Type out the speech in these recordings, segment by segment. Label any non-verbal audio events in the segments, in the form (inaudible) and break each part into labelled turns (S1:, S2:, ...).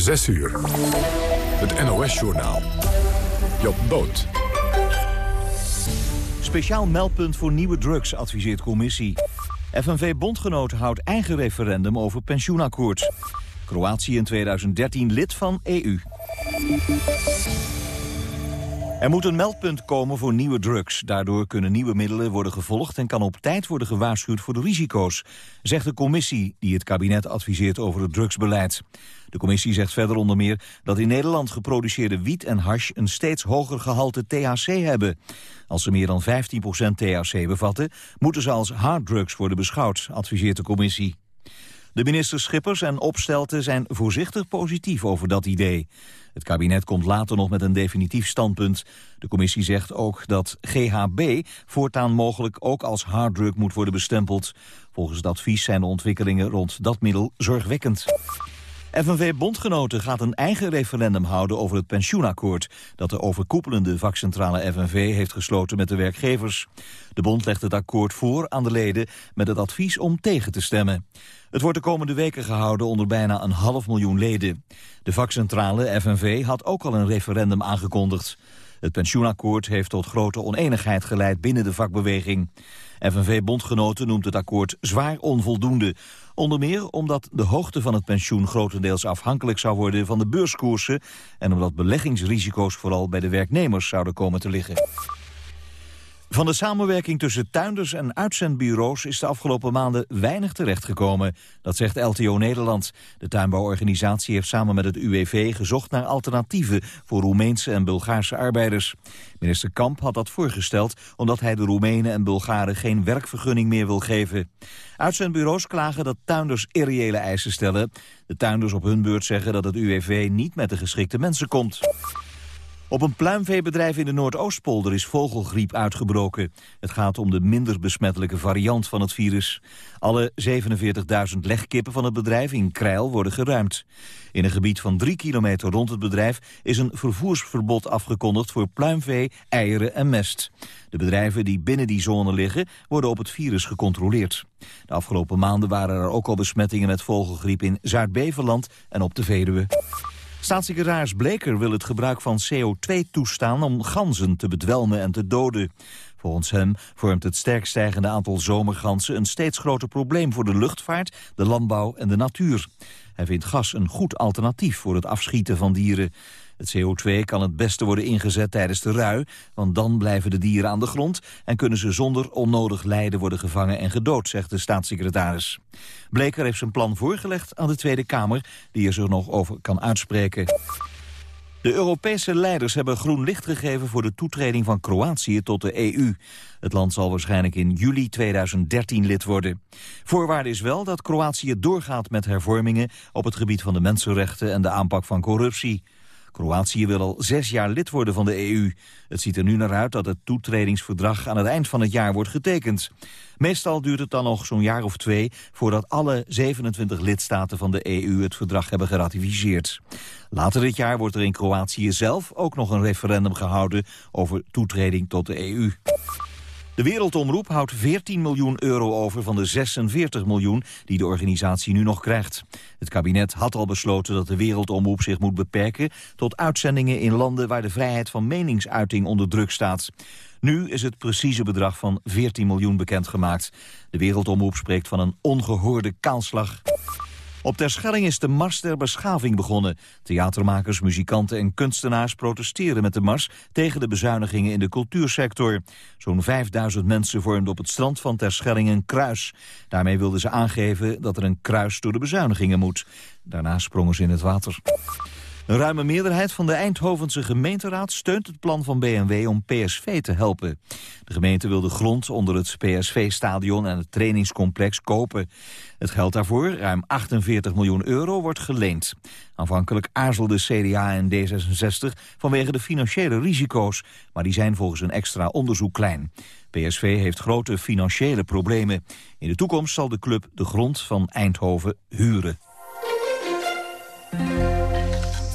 S1: 6 uur. Het NOS-journaal. Job Boot.
S2: Speciaal meldpunt voor nieuwe drugs, adviseert commissie. FNV-bondgenoot houdt eigen referendum over pensioenakkoord. Kroatië in 2013 lid van EU. Er moet een meldpunt komen voor nieuwe drugs. Daardoor kunnen nieuwe middelen worden gevolgd... en kan op tijd worden gewaarschuwd voor de risico's... zegt de commissie die het kabinet adviseert over het drugsbeleid. De commissie zegt verder onder meer dat in Nederland geproduceerde wiet en hash... een steeds hoger gehalte THC hebben. Als ze meer dan 15% THC bevatten... moeten ze als harddrugs worden beschouwd, adviseert de commissie. De minister Schippers en Opstelten zijn voorzichtig positief over dat idee. Het kabinet komt later nog met een definitief standpunt. De commissie zegt ook dat GHB voortaan mogelijk ook als harddrug moet worden bestempeld. Volgens het advies zijn de ontwikkelingen rond dat middel zorgwekkend. FNV-bondgenoten gaat een eigen referendum houden over het pensioenakkoord... dat de overkoepelende vakcentrale FNV heeft gesloten met de werkgevers. De bond legt het akkoord voor aan de leden met het advies om tegen te stemmen. Het wordt de komende weken gehouden onder bijna een half miljoen leden. De vakcentrale FNV had ook al een referendum aangekondigd. Het pensioenakkoord heeft tot grote oneenigheid geleid binnen de vakbeweging. FNV-bondgenoten noemt het akkoord zwaar onvoldoende. Onder meer omdat de hoogte van het pensioen grotendeels afhankelijk zou worden van de beurskoersen... en omdat beleggingsrisico's vooral bij de werknemers zouden komen te liggen. Van de samenwerking tussen tuinders en uitzendbureaus is de afgelopen maanden weinig terechtgekomen. Dat zegt LTO Nederland. De tuinbouworganisatie heeft samen met het UWV gezocht naar alternatieven voor Roemeense en Bulgaarse arbeiders. Minister Kamp had dat voorgesteld omdat hij de Roemenen en Bulgaren geen werkvergunning meer wil geven. Uitzendbureaus klagen dat tuinders irreële eisen stellen. De tuinders op hun beurt zeggen dat het UWV niet met de geschikte mensen komt. Op een pluimveebedrijf in de Noordoostpolder is vogelgriep uitgebroken. Het gaat om de minder besmettelijke variant van het virus. Alle 47.000 legkippen van het bedrijf in Krijl worden geruimd. In een gebied van drie kilometer rond het bedrijf is een vervoersverbod afgekondigd voor pluimvee, eieren en mest. De bedrijven die binnen die zone liggen worden op het virus gecontroleerd. De afgelopen maanden waren er ook al besmettingen met vogelgriep in Zuid-Beverland en op de Veluwe. Staatssecretaris Bleker wil het gebruik van CO2 toestaan om ganzen te bedwelmen en te doden. Volgens hem vormt het sterk stijgende aantal zomerganzen een steeds groter probleem voor de luchtvaart, de landbouw en de natuur. Hij vindt gas een goed alternatief voor het afschieten van dieren. Het CO2 kan het beste worden ingezet tijdens de rui, want dan blijven de dieren aan de grond en kunnen ze zonder onnodig lijden worden gevangen en gedood, zegt de staatssecretaris. Bleker heeft zijn plan voorgelegd aan de Tweede Kamer, die er zich nog over kan uitspreken. De Europese leiders hebben groen licht gegeven voor de toetreding van Kroatië tot de EU. Het land zal waarschijnlijk in juli 2013 lid worden. Voorwaarde is wel dat Kroatië doorgaat met hervormingen op het gebied van de mensenrechten en de aanpak van corruptie. Kroatië wil al zes jaar lid worden van de EU. Het ziet er nu naar uit dat het toetredingsverdrag aan het eind van het jaar wordt getekend. Meestal duurt het dan nog zo'n jaar of twee voordat alle 27 lidstaten van de EU het verdrag hebben geratificeerd. Later dit jaar wordt er in Kroatië zelf ook nog een referendum gehouden over toetreding tot de EU. De Wereldomroep houdt 14 miljoen euro over van de 46 miljoen die de organisatie nu nog krijgt. Het kabinet had al besloten dat de Wereldomroep zich moet beperken tot uitzendingen in landen waar de vrijheid van meningsuiting onder druk staat. Nu is het precieze bedrag van 14 miljoen bekendgemaakt. De Wereldomroep spreekt van een ongehoorde kaalslag. Op Terschelling is de Mars der Beschaving begonnen. Theatermakers, muzikanten en kunstenaars protesteren met de mars... tegen de bezuinigingen in de cultuursector. Zo'n 5000 mensen vormden op het strand van Terschelling een kruis. Daarmee wilden ze aangeven dat er een kruis door de bezuinigingen moet. Daarna sprongen ze in het water. Een ruime meerderheid van de Eindhovense gemeenteraad steunt het plan van BMW om PSV te helpen. De gemeente wil de grond onder het PSV-stadion en het trainingscomplex kopen. Het geld daarvoor, ruim 48 miljoen euro, wordt geleend. Aanvankelijk aarzelde CDA en D66 vanwege de financiële risico's, maar die zijn volgens een extra onderzoek klein. PSV heeft grote financiële problemen. In de toekomst zal de club de grond van Eindhoven huren.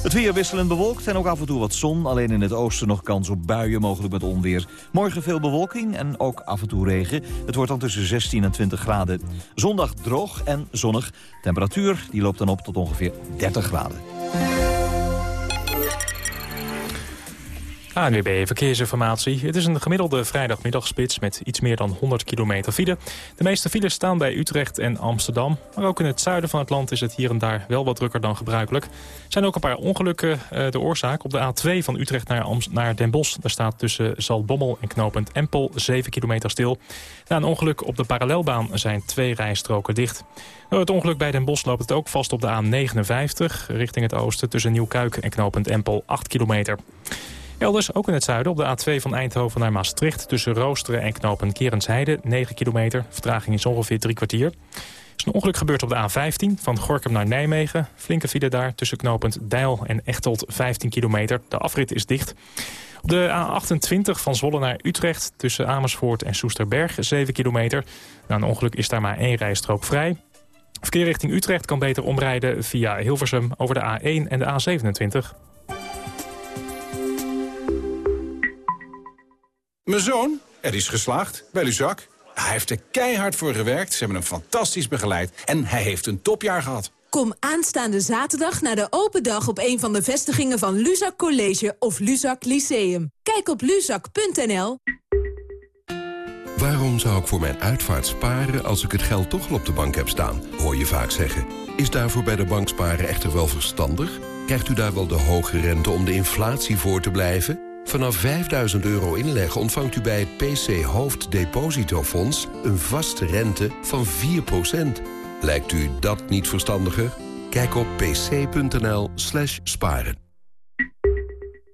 S2: Het weer wisselend bewolkt en ook af en toe wat zon. Alleen in het oosten nog kans op buien, mogelijk met onweer. Morgen veel bewolking en ook af en toe regen. Het wordt dan tussen 16 en 20 graden. Zondag droog en zonnig. Temperatuur die loopt dan op tot ongeveer 30 graden.
S3: ANWB Verkeersinformatie. Het is een gemiddelde vrijdagmiddagspits met iets meer dan 100 kilometer file. De meeste files staan bij Utrecht en Amsterdam. Maar ook in het zuiden van het land is het hier en daar wel wat drukker dan gebruikelijk. Er zijn ook een paar ongelukken uh, de oorzaak. Op de A2 van Utrecht naar, naar Den Bosch. Daar staat tussen Zaltbommel en knooppunt Empel 7 kilometer stil. Na een ongeluk op de parallelbaan zijn twee rijstroken dicht. Door het ongeluk bij Den Bosch loopt het ook vast op de A59... richting het oosten tussen Nieuwkuik en knooppunt Empel 8 kilometer. Elders, ook in het zuiden, op de A2 van Eindhoven naar Maastricht... tussen Roosteren en knopen Kerensheide, 9 kilometer. Vertraging is ongeveer drie kwartier. Er is een ongeluk gebeurd op de A15 van Gorkum naar Nijmegen. Flinke file daar tussen knooppunt Deil en Echteld 15 kilometer. De afrit is dicht. Op de A28 van Zwolle naar Utrecht tussen Amersfoort en Soesterberg 7 kilometer. Na een ongeluk is daar maar één rijstrook vrij. Verkeer richting Utrecht kan beter omrijden via Hilversum over de A1 en de A27.
S4: Mijn zoon, er is geslaagd bij Luzak. Hij heeft er keihard voor gewerkt, ze hebben hem fantastisch begeleid... en hij heeft een topjaar gehad.
S5: Kom aanstaande zaterdag naar de open dag op een van de vestigingen van Luzak College of Luzak Lyceum. Kijk op luzak.nl.
S6: Waarom zou ik voor mijn uitvaart sparen als ik het geld toch al op de bank heb staan? Hoor je vaak zeggen. Is daarvoor bij de bank sparen echter wel verstandig? Krijgt u daar wel de hoge rente om de inflatie voor te blijven? Vanaf 5000 euro inleggen ontvangt u bij het PC Hoofddepositofonds... een vaste rente van 4%. Lijkt u dat niet verstandiger? Kijk op pc.nl slash sparen.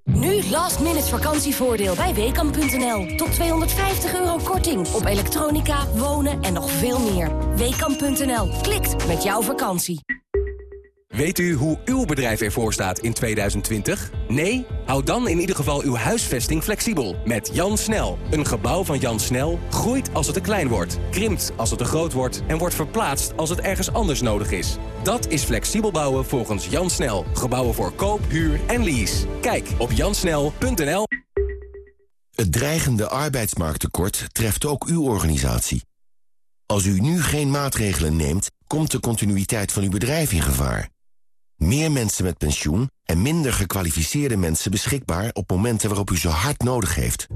S7: Nu last minute vakantievoordeel bij Weekamp.nl. Tot 250 euro korting op elektronica, wonen en nog veel meer. Weekamp.nl. Klikt met jouw vakantie.
S8: Weet u hoe uw bedrijf ervoor staat in 2020? Nee? Houd dan in ieder geval uw huisvesting flexibel. Met Jan Snel. Een gebouw van Jan Snel groeit als het te klein wordt, krimpt als het te groot wordt... en wordt verplaatst als het ergens anders nodig is. Dat is flexibel bouwen volgens Jan Snel. Gebouwen voor koop, huur en lease. Kijk op jansnel.nl.
S9: Het dreigende arbeidsmarkttekort treft ook uw organisatie. Als u nu geen maatregelen neemt, komt de continuïteit van uw bedrijf in gevaar. Meer mensen met pensioen en minder gekwalificeerde mensen beschikbaar op momenten waarop u ze hard nodig heeft.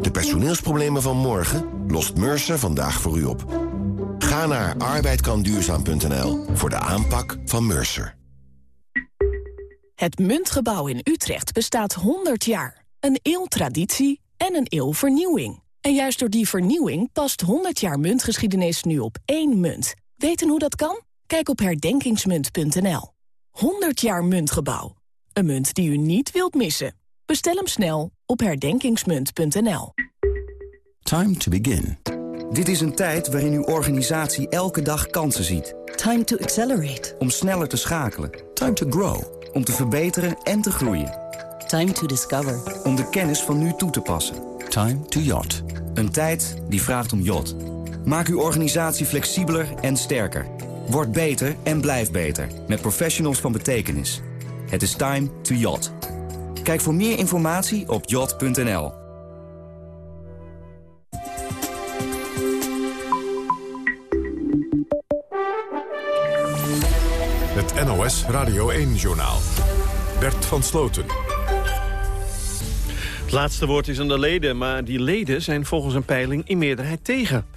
S9: De personeelsproblemen van morgen lost Mercer vandaag voor u op. Ga naar arbeidkanduurzaam.nl voor de aanpak van Mercer.
S10: Het Muntgebouw in Utrecht bestaat 100 jaar. Een eeuw traditie en een eeuw vernieuwing. En juist door die vernieuwing past 100 jaar muntgeschiedenis nu op één munt. Weten hoe dat kan? Kijk op herdenkingsmunt.nl. 100 jaar muntgebouw. Een munt die u niet wilt missen. Bestel hem snel op herdenkingsmunt.nl.
S11: Time to begin. Dit is een tijd waarin uw organisatie elke dag kansen ziet.
S12: Time to accelerate.
S11: Om sneller te schakelen.
S12: Time to grow.
S11: Om te verbeteren en te groeien.
S12: Time to discover.
S11: Om de kennis van nu toe te passen.
S12: Time to yacht.
S11: Een tijd die vraagt om yacht. Maak uw organisatie flexibeler en sterker. Word beter en blijf beter. Met professionals van betekenis. Het is time to yacht. Kijk voor meer informatie op yacht.nl.
S1: Het NOS Radio 1-journaal. Bert van Sloten.
S13: Het laatste woord is aan de leden, maar die leden zijn volgens een peiling in meerderheid tegen.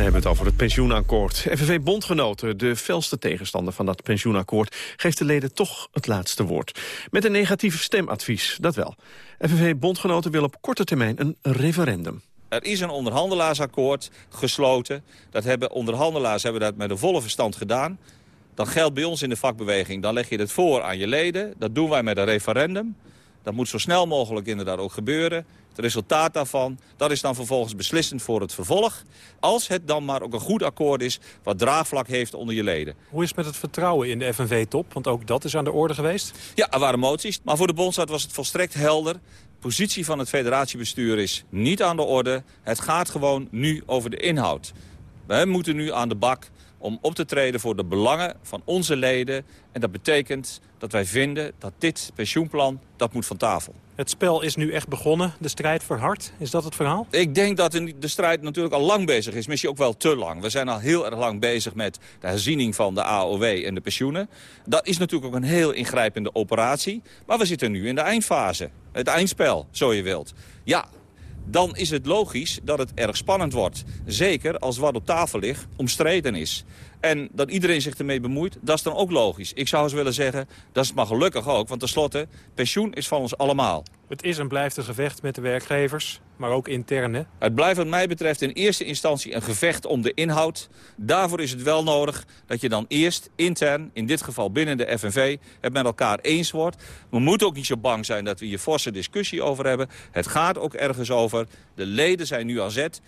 S13: We hebben het over het pensioenakkoord. FNV-bondgenoten, de felste tegenstander van dat pensioenakkoord... geeft de leden toch het laatste woord. Met een negatief stemadvies, dat wel. FNV-bondgenoten wil op korte termijn een referendum.
S14: Er is een onderhandelaarsakkoord gesloten. Dat hebben onderhandelaars hebben dat met een volle verstand gedaan. Dat geldt bij ons in de vakbeweging. Dan leg je het voor aan je leden. Dat doen wij met een referendum. Dat moet zo snel mogelijk inderdaad ook gebeuren. Het resultaat daarvan, dat is dan vervolgens beslissend voor het vervolg. Als het dan maar ook een goed akkoord is wat draagvlak heeft onder je leden.
S15: Hoe is het met het vertrouwen in de FNV-top? Want ook dat is aan de orde geweest.
S14: Ja, er waren moties. Maar voor de Bondsraad was het volstrekt helder. De positie van het federatiebestuur is niet aan de orde. Het gaat gewoon nu over de inhoud. We moeten nu aan de bak om op te treden voor de belangen van onze leden. En dat betekent dat wij vinden dat dit pensioenplan, dat moet van tafel.
S15: Het spel is nu echt begonnen, de strijd verhard. Is dat het verhaal?
S14: Ik denk dat de strijd natuurlijk al lang bezig is. Misschien ook wel te lang. We zijn al heel erg lang bezig met de herziening van de AOW en de pensioenen. Dat is natuurlijk ook een heel ingrijpende operatie. Maar we zitten nu in de eindfase. Het eindspel, zo je wilt. Ja, dan is het logisch dat het erg spannend wordt. Zeker als wat op tafel ligt omstreden is. En dat iedereen zich ermee bemoeit, dat is dan ook logisch. Ik zou eens willen zeggen, dat is maar gelukkig ook. Want tenslotte, pensioen is van ons allemaal.
S15: Het is en blijft een gevecht met de werkgevers, maar ook interne.
S14: Het blijft wat mij betreft in eerste instantie een gevecht om de inhoud. Daarvoor is het wel nodig dat je dan eerst intern, in dit geval binnen de FNV, het met elkaar eens wordt. We moeten ook niet zo bang zijn dat we hier forse discussie over hebben. Het gaat ook ergens over. De leden zijn nu aan zet.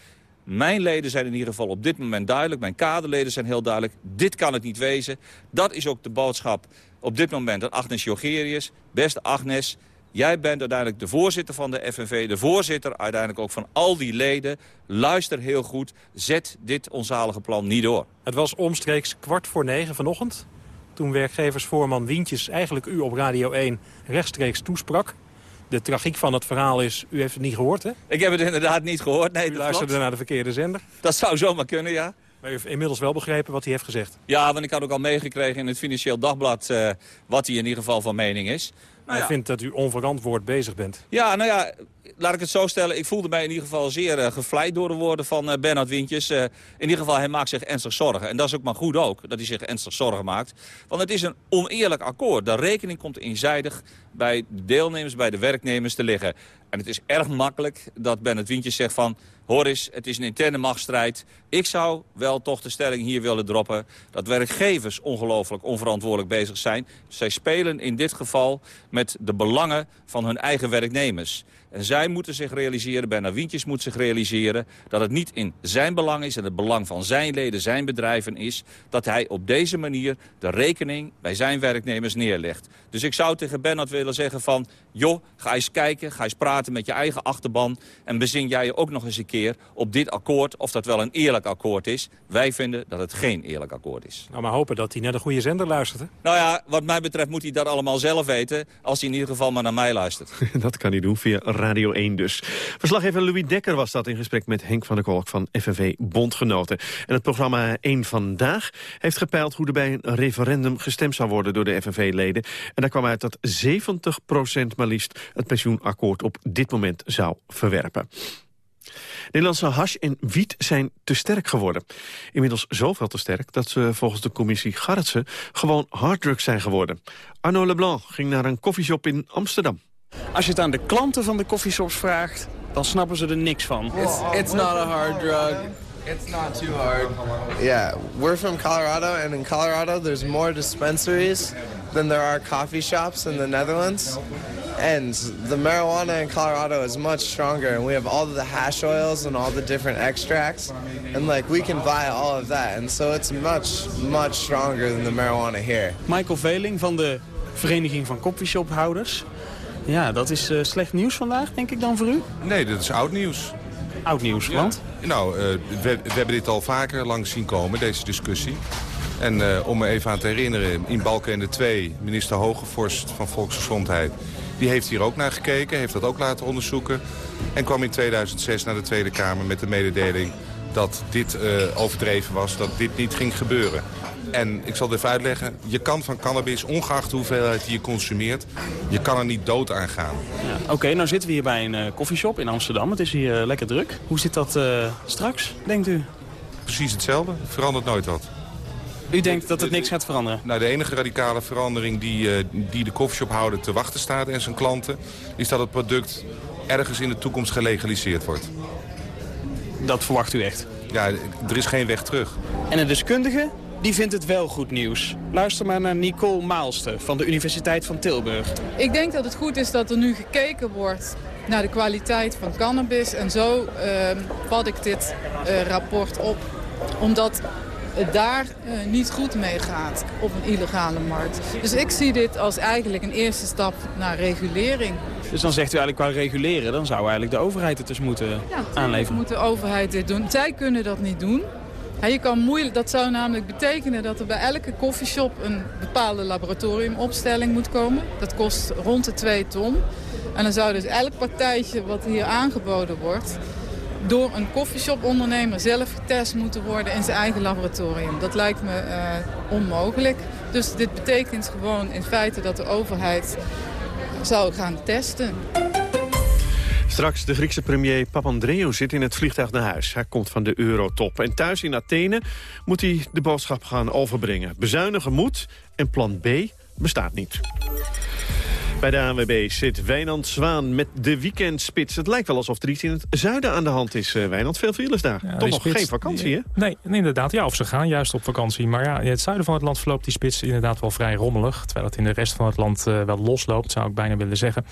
S14: Mijn leden zijn in ieder geval op dit moment duidelijk. Mijn kaderleden zijn heel duidelijk. Dit kan het niet wezen. Dat is ook de boodschap op dit moment aan Agnes Jogerius. Beste Agnes, jij bent uiteindelijk de voorzitter van de FNV. De voorzitter uiteindelijk ook van al die leden. Luister heel goed. Zet dit onzalige plan niet door.
S15: Het was omstreeks kwart voor negen vanochtend. Toen werkgeversvoorman Wientjes eigenlijk u op Radio 1 rechtstreeks toesprak de tragiek van het verhaal is, u heeft het niet gehoord, hè?
S14: Ik heb het inderdaad niet gehoord, nee.
S15: U luisterde naar de verkeerde zender.
S14: Dat zou zomaar kunnen, ja.
S15: Maar u heeft inmiddels wel begrepen wat hij heeft gezegd.
S14: Ja, want ik had ook al meegekregen in het Financieel Dagblad... Uh, wat hij in ieder geval van mening is.
S15: Nou hij vindt dat u onverantwoord bezig bent.
S14: Ja, nou ja, laat ik het zo stellen. Ik voelde mij in ieder geval zeer uh, gevleid door de woorden van uh, Bernard Wintjes. Uh, in ieder geval, hij maakt zich ernstig zorgen. En dat is ook maar goed ook, dat hij zich ernstig zorgen maakt. Want het is een oneerlijk akkoord. De rekening komt eenzijdig bij de deelnemers, bij de werknemers te liggen. En het is erg makkelijk dat Bernard Wintjes zegt van... hoor eens, het is een interne machtsstrijd. Ik zou wel toch de stelling hier willen droppen... dat werkgevers ongelooflijk onverantwoordelijk bezig zijn. Zij spelen in dit geval met de belangen van hun eigen werknemers. En zij moeten zich realiseren, Bernard Wientjes moet zich realiseren... dat het niet in zijn belang is en het belang van zijn leden, zijn bedrijven is... dat hij op deze manier de rekening bij zijn werknemers neerlegt. Dus ik zou tegen Bernard willen zeggen van... joh, ga eens kijken, ga eens praten met je eigen achterban... en bezin jij je ook nog eens een keer op dit akkoord... of dat wel een eerlijk akkoord is. Wij vinden dat het geen eerlijk akkoord is.
S15: Nou, maar hopen dat hij naar de goede zender luistert, hè?
S14: Nou ja, wat mij betreft moet hij dat allemaal zelf weten... als hij in ieder geval maar naar mij luistert. (laughs)
S13: dat kan hij doen via Radio 1 dus. Verslaggever Louis Dekker was dat in gesprek met Henk van der Kolk van FNV Bondgenoten. En het programma 1 Vandaag heeft gepeild hoe er bij een referendum gestemd zou worden door de FNV-leden. En daar kwam uit dat 70 maar liefst het pensioenakkoord op dit moment zou verwerpen. Nederlandse hash en wiet zijn te sterk geworden. Inmiddels zoveel te sterk dat ze volgens de commissie Garretsen gewoon harddrugs zijn geworden. Arno Leblanc ging naar een koffieshop in Amsterdam.
S16: Als je het aan de klanten van de coffeeshops vraagt, dan snappen ze er niks van.
S17: It's, it's not a hard drug. It's not too hard. Yeah, we're from Colorado, and in Colorado there's more dispensaries than there are coffee shops in the Netherlands. And the marijuana in Colorado is much stronger, and we have all the hash oils and all the different extracts, and like we can buy all of that, and so it's much, much stronger than the marijuana here.
S16: Michael Veling van de Vereniging van Coffeeshophouders. Ja, dat is uh, slecht nieuws vandaag, denk ik dan voor u?
S18: Nee, dat is oud nieuws.
S16: Oud nieuws, ja.
S18: Nou, uh, we, we, hebben dit al vaker langs zien komen, deze discussie. En uh, om me even aan te herinneren, in Balkenende 2, minister Hogevorst van Volksgezondheid... die heeft hier ook naar gekeken, heeft dat ook laten onderzoeken... en kwam in 2006 naar de Tweede Kamer met de mededeling dat dit overdreven was, dat dit niet ging gebeuren. En ik zal het even uitleggen. Je kan van cannabis, ongeacht de hoeveelheid die je consumeert... je kan er niet dood aan gaan.
S16: Ja, Oké, okay, nou zitten we hier bij een koffieshop uh, in Amsterdam. Het is hier uh, lekker druk. Hoe zit dat uh, straks, denkt u?
S18: Precies hetzelfde. Verandert nooit wat.
S16: U denkt dat het niks gaat veranderen?
S18: Nou, de enige radicale verandering die, die de koffieshophouder te wachten staat... en zijn klanten, is dat het product ergens in de toekomst gelegaliseerd wordt.
S16: Dat verwacht u echt?
S18: Ja, er is geen weg terug.
S16: En een deskundige die vindt het wel goed nieuws. Luister maar naar Nicole Maalste van de Universiteit van Tilburg.
S19: Ik denk dat het goed is dat er nu gekeken wordt naar de kwaliteit van cannabis. En zo uh, vat ik dit uh, rapport op. Omdat het daar uh, niet goed mee gaat op een illegale markt. Dus ik zie dit als eigenlijk een eerste stap naar regulering.
S16: Dus dan zegt u eigenlijk qua reguleren, dan zou eigenlijk de overheid het dus moeten
S19: ja,
S16: aanleveren?
S19: moet de overheid dit doen. Zij kunnen dat niet doen. Je kan moeilijk, dat zou namelijk betekenen dat er bij elke koffieshop een bepaalde laboratoriumopstelling moet komen. Dat kost rond de 2 ton. En dan zou dus elk partijtje wat hier aangeboden wordt door een koffieshop-ondernemer zelf getest moeten worden in zijn eigen laboratorium. Dat lijkt me uh, onmogelijk. Dus dit betekent gewoon in feite dat de overheid zou gaan testen.
S13: Straks de Griekse premier Papandreou zit in het vliegtuig naar huis. Hij komt van de Eurotop. En thuis in Athene moet hij de boodschap gaan overbrengen. Bezuinigen moet en plan B bestaat niet. Bij de ANWB zit Wijnand Zwaan met de weekendspits. Het lijkt wel alsof er iets in het zuiden aan de hand is, uh, Wijnand. Veel files daar. Toch nog geen vakantie, hè?
S3: Nee, inderdaad. Ja, of ze gaan juist op vakantie. Maar ja, in het zuiden van het land verloopt die spits inderdaad wel vrij rommelig. Terwijl het in de rest van het land uh, wel losloopt, zou ik bijna willen zeggen.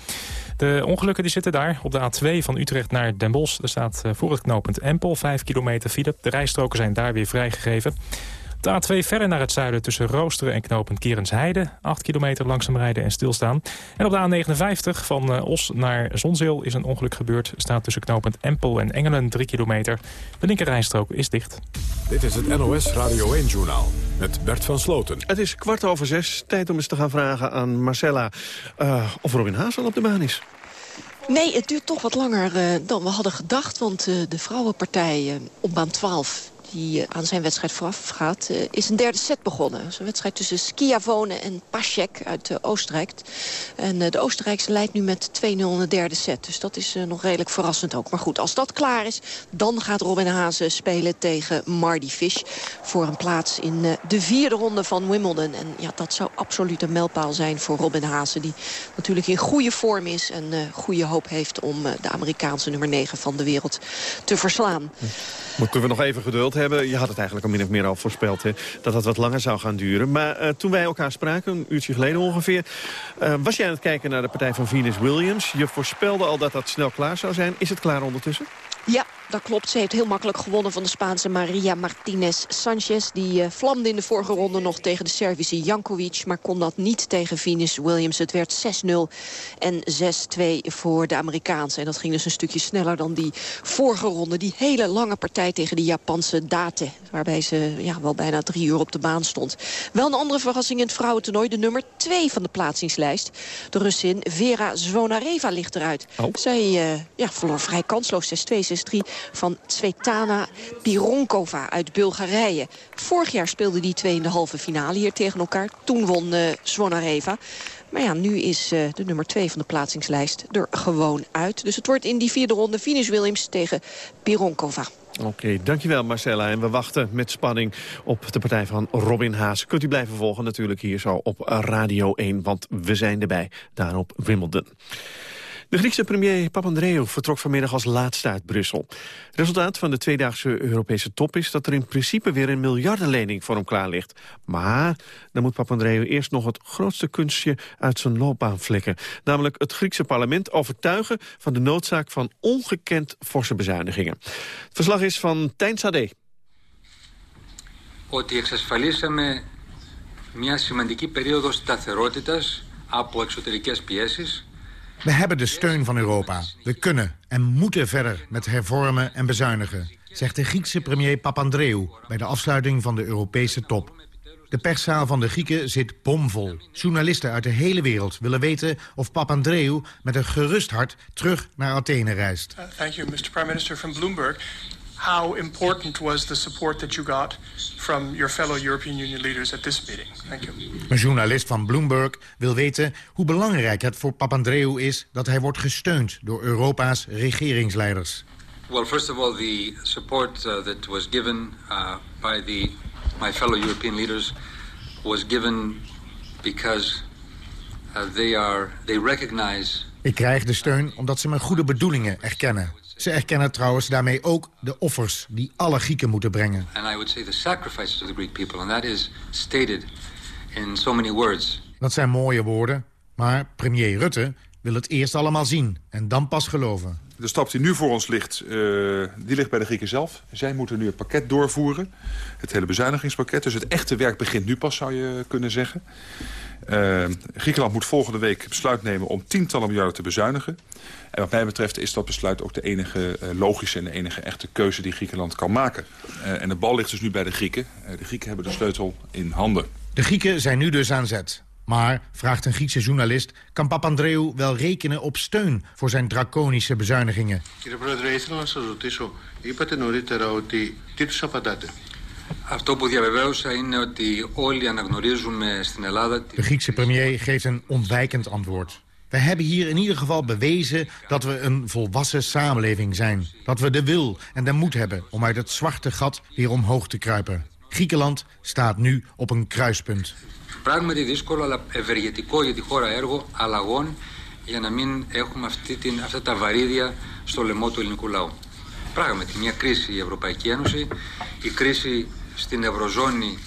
S3: De ongelukken die zitten daar op de A2 van Utrecht naar Den Bosch. Er staat uh, voor het knooppunt Empel 5 kilometer file. De rijstroken zijn daar weer vrijgegeven. De A2 verder naar het zuiden tussen Roosteren en knooppunt Kerensheide. 8 kilometer langzaam rijden en stilstaan. En op de A59 van uh, Os naar Zonzeel is een ongeluk gebeurd. Staat tussen knooppunt Empel en Engelen 3 kilometer. De linkerrijstrook is dicht.
S1: Dit is het NOS Radio 1-journaal met Bert van Sloten.
S13: Het is kwart over zes. Tijd om eens te gaan vragen aan Marcella uh, of Robin Haas al op de baan is.
S20: Nee, het duurt toch wat langer uh, dan we hadden gedacht. Want uh, de vrouwenpartij uh, op baan 12 die aan zijn wedstrijd vooraf gaat, uh, is een derde set begonnen. een wedstrijd tussen Schiavone en Paschek uit uh, Oostenrijk. En de Oostenrijkse leidt nu met 2-0 in de derde set. Dus dat is nog redelijk verrassend ook. Maar goed, als dat klaar is, dan gaat Robin Haase spelen tegen Mardy Fish... voor een plaats in de vierde ronde van Wimbledon. En ja, dat zou absoluut een mijlpaal zijn voor Robin Haase... die natuurlijk in goede vorm is en goede hoop heeft... om de Amerikaanse nummer 9 van de wereld te verslaan.
S13: Moeten we nog even geduld hebben. Je had het eigenlijk al min of meer al voorspeld, hè, dat het wat langer zou gaan duren. Maar uh, toen wij elkaar spraken, een uurtje geleden ongeveer... Uh, was jij aan het kijken naar de partij van Venus Williams. Je voorspelde al dat dat snel klaar zou zijn. Is het klaar ondertussen?
S20: Ja, dat klopt. Ze heeft heel makkelijk gewonnen van de Spaanse Maria Martinez Sanchez. Die uh, vlamde in de vorige ronde nog tegen de Servische Jankovic. Maar kon dat niet tegen Venus Williams. Het werd 6-0 en 6-2 voor de Amerikaanse. En dat ging dus een stukje sneller dan die vorige ronde. Die hele lange partij tegen die Japanse Date. Waarbij ze ja, wel bijna drie uur op de baan stond. Wel een andere verrassing in het vrouwentoernooi. De nummer 2 van de plaatsingslijst. De Russin Vera Zvonareva ligt eruit. Oh. Zij uh, ja, verloor vrij kansloos 6-2, 6-3 van Tsvetana Pironkova uit Bulgarije. Vorig jaar speelden die twee in de halve finale hier tegen elkaar. Toen won uh, Zvonareva. Maar ja, nu is uh, de nummer 2 van de plaatsingslijst er gewoon uit. Dus het wordt in die vierde ronde Venus Williams tegen Pironkova.
S13: Oké, dankjewel Marcella. En we wachten met spanning op de partij van Robin Haas. Kunt u blijven volgen natuurlijk hier zo op Radio 1, want we zijn erbij, daar op Wimbledon. De Griekse premier Papandreou vertrok vanmiddag als laatste uit Brussel. Resultaat van de tweedaagse Europese top is dat er in principe weer een miljardenlening voor hem klaar ligt. Maar dan moet Papandreou eerst nog het grootste kunstje uit zijn loopbaan flikken. Namelijk het Griekse parlement overtuigen van de noodzaak van ongekend forse bezuinigingen. Het verslag is van Tijn Sade.
S21: Ότι εξασφαλίσαμε μια σημαντική περίοδο σταθερότητας από εξωτερικές πιέσεις
S22: we hebben de steun van Europa. We kunnen en moeten verder met hervormen en bezuinigen... zegt de Griekse premier Papandreou bij de afsluiting van de Europese top. De perszaal van de Grieken zit bomvol. Journalisten uit de hele wereld willen weten of Papandreou met een gerust hart terug naar Athene reist.
S23: Uh, thank you, Mr. Prime Minister from Bloomberg. How important was the support that you got from your fellow European Union leaders at this meeting? Thank you.
S22: Een journalist van Bloomberg wil weten hoe belangrijk het voor Papandreou is dat hij wordt gesteund door Europa's regeringsleiders.
S21: Well, first of all, the support uh, that was given uh, by the, my fellow European leaders was given because uh, they are they recognize.
S22: Ik krijg de steun omdat ze mijn goede bedoelingen erkennen. Ze erkennen trouwens daarmee ook de offers die alle Grieken moeten brengen.
S21: And I would say the sacrifices of the Greek people and that is stated in so many words.
S22: Dat zijn mooie woorden, maar premier Rutte wil het eerst allemaal zien en dan pas geloven.
S24: De stap die nu voor ons ligt, uh, die ligt bij de Grieken zelf. Zij moeten nu een pakket doorvoeren. Het hele bezuinigingspakket. Dus het echte werk begint nu pas, zou je kunnen zeggen. Eh, Griekenland moet volgende week besluit nemen om tientallen miljarden te bezuinigen. En wat mij betreft is dat besluit ook de enige eh, logische en de enige echte keuze die Griekenland kan maken. Eh, en de bal ligt dus nu bij de Grieken. de Grieken hebben de sleutel in handen.
S22: De Grieken zijn nu dus aan zet. Maar, vraagt een Griekse journalist, kan Papandreou wel rekenen op steun voor zijn draconische bezuinigingen?
S25: Meneer ik wil u vragen. U zei ότι τι τους απαντάτε.
S21: Αυτό που διαβεβαίωσα είναι ότι όλοι αναγνωρίζουμε στην Ελλάδα...
S22: De Griekse premier geeft een ontwijkend antwoord. We hebben hier in ieder geval bewezen dat we een volwassen samenleving zijn. Dat we de wil en de moed hebben om uit het zwarte gat weer omhoog te kruipen. Griekenland staat nu op een kruispunt.
S21: Πράγματι δύσκολο αλλά ευεργετικό για τη χώρα έργο αλλαγών για να μην έχουμε αυτή την, αυτά τα βαρύδια στο λαιμό του ελληνικού λαού. Πράγματι, μια κρίση η Ευρωπαϊκή Ένωση, η κρίση στην Ευρωζώνη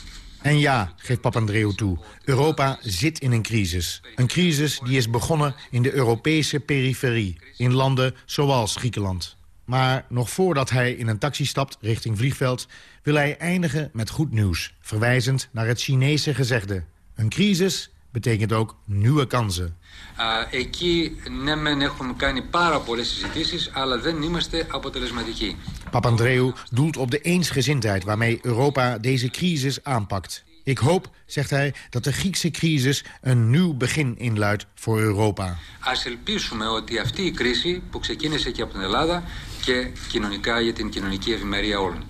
S22: En ja, geeft Papandreou toe, Europa zit in een crisis. Een crisis die is begonnen in de Europese periferie, in landen zoals Griekenland. Maar nog voordat hij in een taxi stapt richting vliegveld... wil hij eindigen met goed nieuws, verwijzend naar het Chinese gezegde. Een crisis betekent ook nieuwe kansen.
S21: Uh, εκεί ναι μεν έχουμε κάνει πάρα πολλές συζητήσεις, αλλά δεν είμαστε αποτελεσματικοί.
S22: Papandreou doelt op de eensgezindheid waarmee Europa deze crisis aanpakt. Ik hoop, zegt hij, dat de Griekse crisis een nieuw begin inluidt voor Europa.
S21: Ας ελπίσουμε ότι αυτή η κρίση που ξεκίνησε και από την Ελλάδα και κοινωνικά για την κοινωνική ευημερία όλων.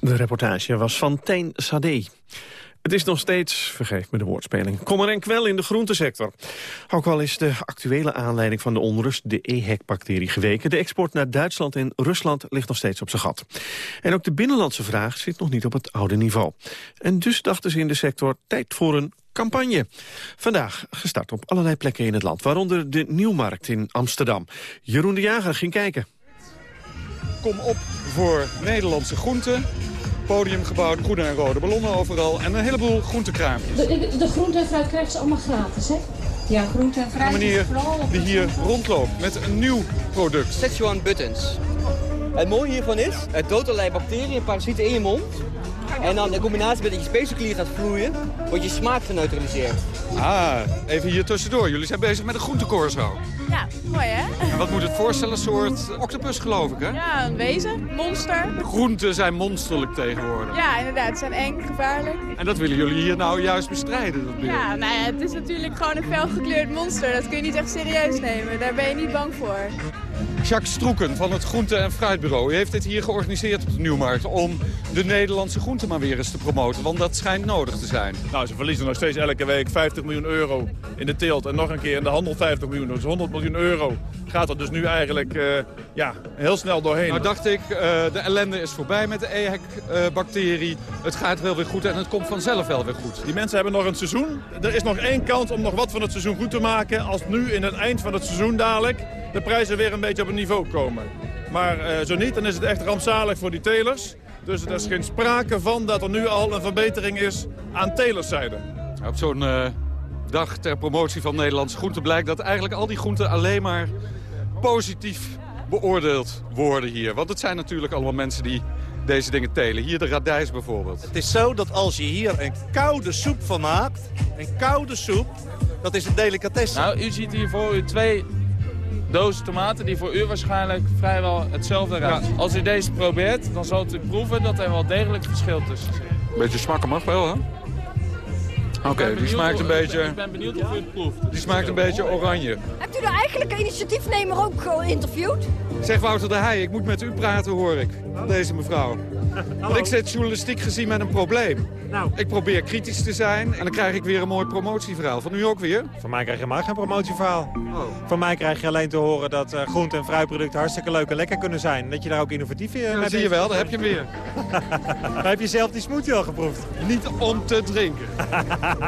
S13: De reportage was van Tijn Sade. Het is nog steeds, vergeef me de woordspeling, kommer en kwel in de groentesector. Ook al is de actuele aanleiding van de onrust de EHEC-bacterie geweken. De export naar Duitsland en Rusland ligt nog steeds op zijn gat. En ook de binnenlandse vraag zit nog niet op het oude niveau. En dus dachten ze in de sector tijd voor een campagne. Vandaag gestart op allerlei plekken in het land, waaronder de Nieuwmarkt in Amsterdam. Jeroen de Jager ging kijken.
S26: Kom op voor Nederlandse groenten podium gebouwd, groene en rode ballonnen overal en een heleboel groentekraampjes.
S27: De, de, de groente en fruit krijgt ze allemaal gratis, hè? Ja, groente en fruit.
S26: Een meneer die hier rondloopt met een nieuw product.
S28: Szechuan buttons. Het mooie hiervan is, het doodt allerlei bacteriën en parasieten in je mond. En dan in combinatie met dat je speekselklier gaat vloeien, wordt je smaak geneutraliseerd.
S26: Ah, even hier tussendoor. Jullie zijn bezig met een groentecorso.
S29: Ja, mooi hè?
S26: En wat moet het voorstellen? Een soort octopus geloof ik hè?
S29: Ja, een wezen, monster.
S26: Groenten zijn monsterlijk tegenwoordig.
S29: Ja, inderdaad. Ze zijn eng, gevaarlijk.
S26: En dat willen jullie hier nou juist bestrijden? Dat
S29: ja, nou ja, het is natuurlijk gewoon een felgekleurd monster. Dat kun je niet echt serieus nemen. Daar ben je niet bang voor.
S26: Jacques Stroeken van het Groente- en Fruitbureau. U heeft dit hier georganiseerd op de Nieuwmarkt om de Nederlandse groenten maar weer eens te promoten. Want dat schijnt nodig te zijn.
S30: Nou, ze verliezen nog steeds elke week 50 miljoen euro in de teelt. En nog een keer in de handel 50 miljoen. Dus 100 miljoen euro gaat er dus nu eigenlijk uh, ja, heel snel doorheen.
S26: Nou dacht ik, uh, de ellende is voorbij met de EHEC-bacterie. het gaat wel weer goed en het komt vanzelf wel weer goed.
S30: Die mensen hebben nog een seizoen. Er is nog één kans om nog wat van het seizoen goed te maken. Als nu in het eind van het seizoen dadelijk de prijzen weer een beetje op een niveau komen. Maar uh, zo niet, dan is het echt rampzalig voor die telers. Dus er is geen sprake van dat er nu al een verbetering is aan telerszijde.
S26: Op zo'n uh, dag ter promotie van Nederlandse groenten blijkt dat eigenlijk al die groenten alleen maar positief beoordeeld worden hier. Want het zijn natuurlijk allemaal mensen die deze dingen telen. Hier de radijs bijvoorbeeld.
S31: Het is zo dat als je hier een koude soep van maakt, een koude soep, dat is een delicatesse.
S32: Nou, u ziet hier voor u twee dozen tomaten die voor u waarschijnlijk vrijwel hetzelfde ruiken. Ja. Als u deze probeert, dan zult u proeven dat er wel degelijk verschil tussen zit.
S26: Beetje smakken mag wel, hè? Oké, okay, die smaakt een beetje...
S32: Ik ben benieuwd of u het proeft.
S26: Die smaakt een beetje oranje.
S33: Hebt u de eigenlijke initiatiefnemer ook geïnterviewd?
S26: Zeg Wouter de Heij, ik moet met u praten, hoor ik. Deze mevrouw. Want ik zit journalistiek gezien met een probleem. Nou. Ik probeer kritisch te zijn en dan krijg ik weer een mooi promotieverhaal. Van u ook weer?
S34: Van mij krijg je maar geen promotieverhaal. Oh. Van mij krijg je alleen te horen dat uh, groente- en fruitproducten hartstikke leuk en lekker kunnen zijn. Dat je daar ook innovatief in
S26: ja,
S34: bent.
S26: zie je wel, daar heb je hem weer. (laughs)
S34: maar heb je zelf die smoothie al geproefd?
S26: Niet om te drinken. (laughs) (laughs)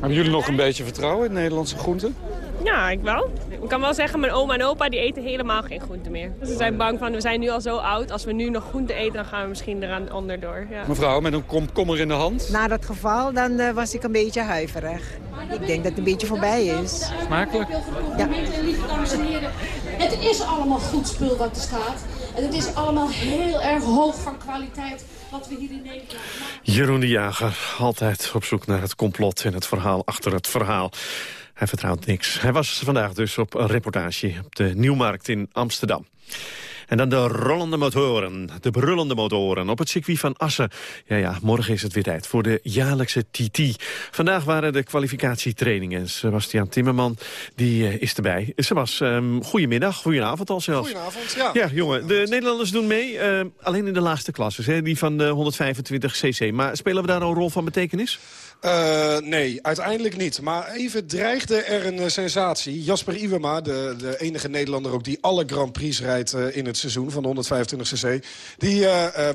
S26: Hebben jullie nog een beetje vertrouwen in Nederlandse groenten?
S29: Ja, ik wel. Ik kan wel zeggen, mijn oma en opa die eten helemaal geen groente meer. Dus ze zijn bang van, we zijn nu al zo oud. Als we nu nog groente eten, dan gaan we misschien eraan onderdoor. Ja.
S26: Mevrouw, met een komkommer in de hand?
S35: Na dat geval, dan uh, was ik een beetje huiverig. Ik denk dat het een beetje voorbij is.
S26: Smakelijk?
S27: Ja. Lieve dames en heren, het is allemaal goed spul wat er staat. En het is allemaal heel erg hoog van kwaliteit. Wat we hier in Nederland
S13: Jeroen de Jager, altijd op zoek naar het complot en het verhaal achter het verhaal. Hij vertrouwt niks. Hij was vandaag dus op een reportage op de Nieuwmarkt in Amsterdam. En dan de rollende motoren, de brullende motoren op het circuit van Assen. Ja, ja, morgen is het weer tijd voor de jaarlijkse TT. Vandaag waren de kwalificatietrainingen. Sebastian Timmerman die, uh, is erbij. Sebas, um, goedemiddag, goedenavond al zelfs.
S36: Goedenavond, ja.
S13: Ja, jongen, de Nederlanders doen mee, uh, alleen in de laatste klasses, hè, die van de 125 cc. Maar spelen we daar een rol van betekenis?
S36: Uh, nee, uiteindelijk niet. Maar even dreigde er een sensatie. Jasper Iwema, de, de enige Nederlander ook die alle Grand Prix rijdt uh, in het seizoen van de 125cc. Die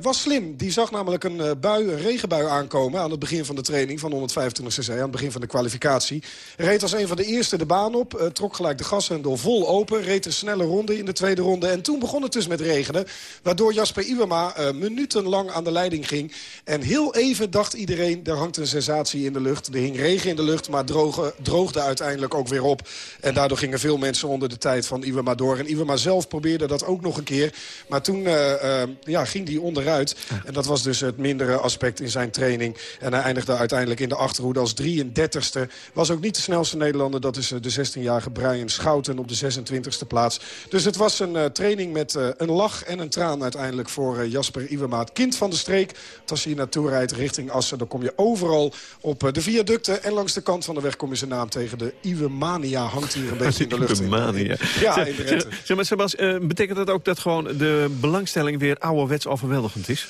S36: was slim. Die zag namelijk een bui, een regenbui aankomen aan het begin van de training van de 125cc. Aan het begin van de kwalificatie. Reed als een van de eerste de baan op. trok gelijk de gashendel vol open. Reed een snelle ronde in de tweede ronde. En toen begon het dus met regenen. Waardoor Jasper Iwema minutenlang aan de leiding ging. En heel even dacht iedereen, er hangt een sensatie in de lucht. Er hing regen in de lucht, maar droge, droogde uiteindelijk ook weer op. En daardoor gingen veel mensen onder de tijd van Iwema door. En Iwema zelf probeerde dat ook nog een keer. Maar toen uh, uh, ja, ging hij onderuit. En dat was dus het mindere aspect in zijn training. En hij eindigde uiteindelijk in de achterhoede als 33ste. Was ook niet de snelste Nederlander. Dat is de 16-jarige Brian Schouten op de 26e plaats. Dus het was een training met een lach en een traan uiteindelijk voor Jasper Iwema. Het kind van de streek. Als hij naartoe rijdt richting Assen, dan kom je overal op de viaducten. En langs de kant van de weg kom je zijn naam tegen. De Iwemania hangt hier een (laughs) beetje in de lucht.
S13: Iwemania.
S36: Ja, in de rente.
S13: Zeg maar, Sebas, betekent dat ook dat gewoon de belangstelling weer ouderwets overweldigend is?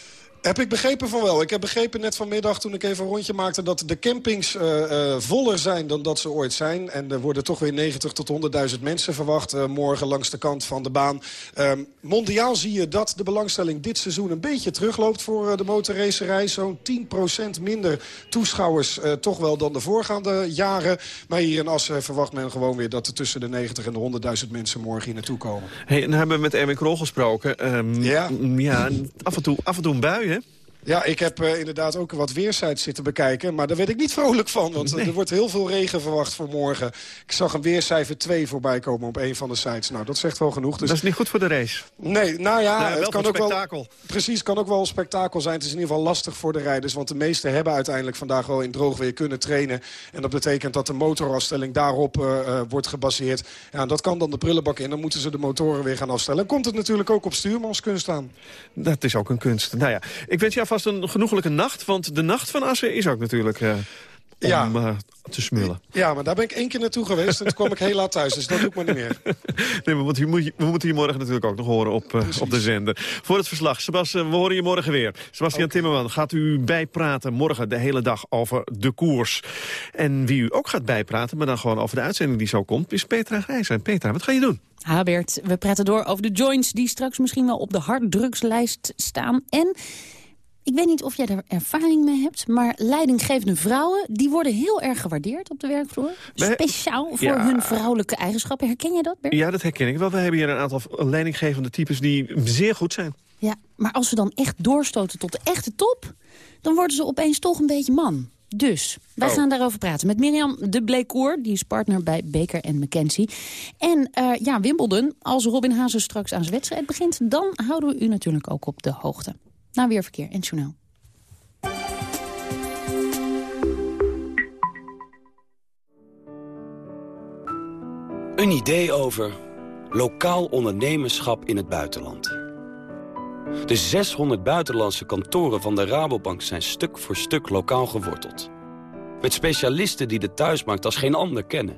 S36: Heb ik begrepen van wel. Ik heb begrepen net vanmiddag toen ik even een rondje maakte... dat de campings uh, uh, voller zijn dan dat ze ooit zijn. En er worden toch weer 90 tot 100.000 mensen verwacht... Uh, morgen langs de kant van de baan. mondiaal zie je dat de belangstelling dit seizoen een beetje terugloopt... voor de motorracerij. Zo'n 10% minder toeschouwers toch wel dan de voorgaande jaren. Maar hier in Assen verwacht men gewoon weer... dat er tussen de 90 en de 100.000 mensen morgen hier naartoe komen.
S13: Hey, en hebben we met Erwin Krol gesproken. Um,
S36: ja.
S13: ja af, en toe, af en toe een bui, hè?
S36: Ja, ik heb uh, inderdaad ook wat weersites zitten bekijken. Maar daar werd ik niet vrolijk van. Want nee. er wordt heel veel regen verwacht voor morgen. Ik zag een weercijfer 2 voorbij komen op een van de sites. Nou, dat zegt wel genoeg. Dus...
S13: Dat is niet goed voor de race.
S36: Nee, nou ja,
S13: nou,
S36: het kan ook
S13: spektakel.
S36: wel... Precies, kan ook wel een spektakel zijn. Het is in ieder geval lastig voor de rijders. Want de meesten hebben uiteindelijk vandaag wel in droog weer kunnen trainen. En dat betekent dat de motorafstelling daarop uh, uh, wordt gebaseerd. Ja, en dat kan dan de prullenbak in. Dan moeten ze de motoren weer gaan afstellen. En komt het natuurlijk ook op stuurmanskunst aan.
S13: Dat is ook een kunst. Nou ja, ik wens je alvast een genoegelijke nacht. Want de nacht van Assen is ook natuurlijk uh, om
S36: Ja.
S13: uh, te smullen.
S36: Ja, maar daar ben ik één keer naartoe geweest. En toen kwam ik heel laat thuis. Dus dat doe ik maar niet meer. (laughs)
S13: nee, maar want je moet, we moeten je morgen natuurlijk ook nog horen op, uh, op de zender. Voor het verslag, Sebastian, we horen je morgen weer. Sebastian okay. Timmerman gaat u bijpraten morgen de hele dag over de koers. En wie u ook gaat bijpraten, maar dan gewoon over de uitzending die zo komt... is Petra Grijs. Petra, wat ga je doen?
S37: Habert, we praten door over de joints die straks misschien wel op de harddrugslijst staan. En ik weet niet of jij daar ervaring mee hebt, maar leidinggevende vrouwen... die worden heel erg gewaardeerd op de werkvloer. Speciaal voor
S13: ja.
S37: hun vrouwelijke eigenschappen. Herken je dat, Bert?
S13: Ja, dat herken ik wel. We hebben hier een aantal leidinggevende types die zeer goed zijn.
S37: Ja, maar als ze dan echt doorstoten tot de echte top... dan worden ze opeens toch een beetje man. Dus, wij
S36: Oh.
S37: gaan daarover praten met Mirjam de Bleekoor. Die is partner bij Baker en McKenzie. En uh, ja, Wimbledon, als Robin Hazen straks aan zijn wedstrijd begint... dan houden we u natuurlijk ook op de hoogte. Na weer verkeer en journaal.
S38: Een idee over lokaal ondernemerschap in het buitenland. De 600 buitenlandse kantoren van de Rabobank zijn stuk voor stuk lokaal geworteld. Met specialisten die de thuismarkt als geen ander kennen.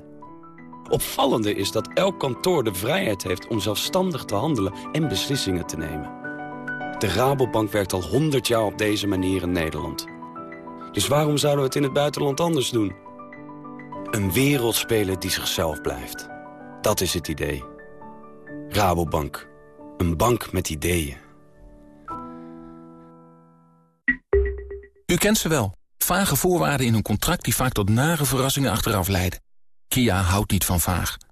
S38: Opvallende is dat elk kantoor de vrijheid heeft om zelfstandig te handelen en beslissingen te nemen. De Rabobank werkt al 100 jaar op deze manier in Nederland. Dus waarom zouden we het in het buitenland anders doen? Een wereldspeler die zichzelf blijft. Dat is het idee. Rabobank. Een bank met ideeën.
S39: U kent ze wel. Vage voorwaarden in een contract die vaak tot nare verrassingen achteraf leiden. Kia houdt niet van vaag.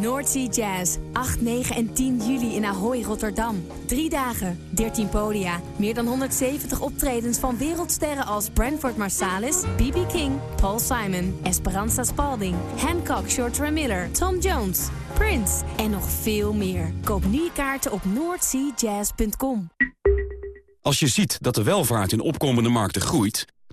S40: Noordsea Jazz. 8, 9 en 10 juli in Ahoy, Rotterdam. Drie dagen, 13 podia. Meer dan 170 optredens van wereldsterren als Branford Marsalis, B.B. King, Paul Simon, Esperanza Spalding, Hancock, Shorter Miller, Tom Jones, Prince en nog veel meer. Koop nu kaarten op noordseajazz.com.
S36: Als je ziet dat de welvaart in opkomende markten groeit...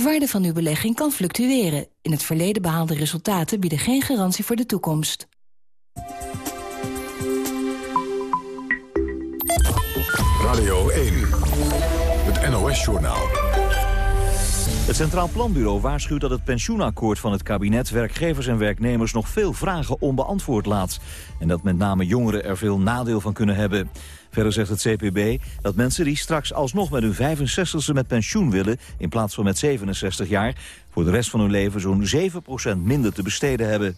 S41: De waarde van uw belegging kan fluctueren. In het verleden behaalde resultaten bieden geen garantie voor de toekomst.
S1: Radio 1, het NOS-journaal.
S2: Het Centraal Planbureau waarschuwt dat het pensioenakkoord van het kabinet... werkgevers en werknemers nog veel vragen onbeantwoord laat. En dat met name jongeren er veel nadeel van kunnen hebben. Verder zegt het CPB dat mensen die straks alsnog met hun 65ste met pensioen willen... in plaats van met 67 jaar, voor de rest van hun leven zo'n 7% minder te besteden hebben.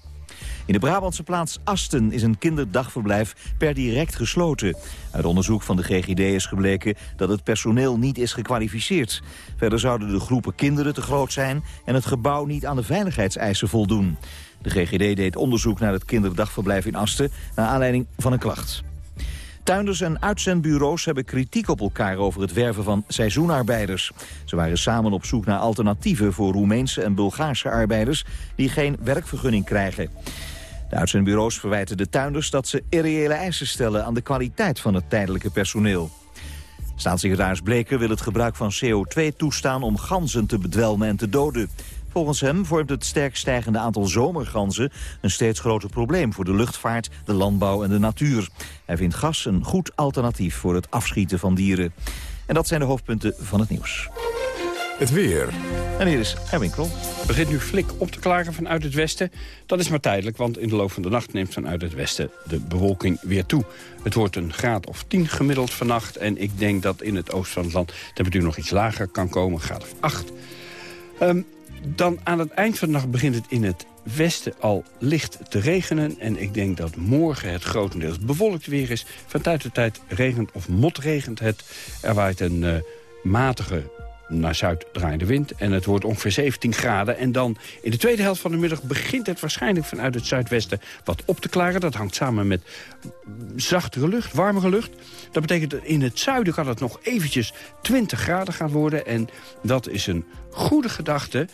S2: In de Brabantse plaats Asten is een kinderdagverblijf per direct gesloten. Uit onderzoek van de GGD is gebleken dat het personeel niet is gekwalificeerd. Verder zouden de groepen kinderen te groot zijn en het gebouw niet aan de veiligheidseisen voldoen. De GGD deed onderzoek naar het kinderdagverblijf in Asten naar aanleiding van een klacht. Tuinders en uitzendbureaus hebben kritiek op elkaar over het werven van seizoenarbeiders. Ze waren samen op zoek naar alternatieven voor Roemeense en Bulgaarse arbeiders die geen werkvergunning krijgen. De uitzendbureaus verwijten de tuinders dat ze irreële eisen stellen aan de kwaliteit van het tijdelijke personeel. Staatssecretaris Bleker wil het gebruik van CO2 toestaan om ganzen te bedwelmen en te doden. Volgens hem vormt het sterk stijgende aantal zomerganzen een steeds groter probleem voor de luchtvaart, de landbouw en de natuur. Hij vindt gas een goed alternatief voor het afschieten van dieren. En dat zijn de hoofdpunten van het nieuws.
S1: Het weer.
S2: En hier is Erwin Krol.
S42: Het begint nu flink op te klaren vanuit het westen. Dat is maar tijdelijk, want in de loop van de nacht neemt vanuit het westen de bewolking weer toe. Het wordt een graad of 10 gemiddeld vannacht. En ik denk dat in het oosten van het land de temperatuur nog iets lager kan komen, een graad of 8. Um, dan aan het eind van de nacht begint het in het westen al licht te regenen. En ik denk dat morgen het grotendeels bewolkt weer is. Van tijd tot tijd regent of motregent het. Er waait een uh, matige naar zuid draaiende wind. En het wordt ongeveer 17 graden. En dan in de tweede helft van de middag begint het waarschijnlijk vanuit het zuidwesten wat op te klaren. Dat hangt samen met zachtere lucht, warmere lucht. Dat betekent dat in het zuiden kan het nog eventjes 20 graden gaan worden. En dat is een goede gedachte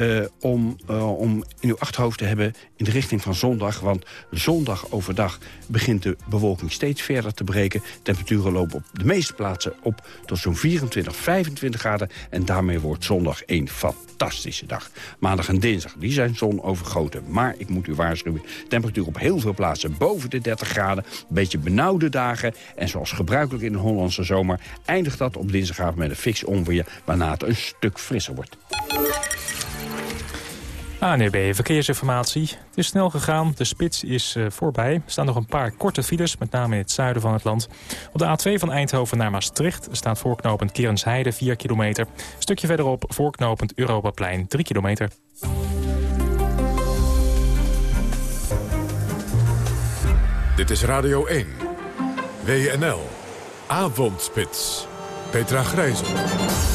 S42: uh, om, uh, om in uw achterhoofd te hebben in de richting van zondag. Want zondag overdag begint de bewolking steeds verder te breken. Temperaturen lopen op de meeste plaatsen op tot zo'n 24, 25 graden. En daarmee wordt zondag een fantastische dag. Maandag en dinsdag, die zijn zonovergoten. Maar ik moet u waarschuwen, temperatuur op heel veel plaatsen boven de 30 graden. Een beetje benauwde dagen. En zoals gebruikelijk in de Hollandse zomer... eindigt dat op dinsdagavond met een fix onweer... waarna het een stuk frisser wordt.
S3: ANEB Verkeersinformatie. Het is snel gegaan, de spits is uh, voorbij. Er staan nog een paar korte files, met name in het zuiden van het land. Op de A2 van Eindhoven naar Maastricht staat voorknopend Kerensheide 4 kilometer. Stukje verderop voorknopend Europaplein 3 kilometer.
S1: Dit is Radio 1. WNL. Avondspits. Petra Grijzen.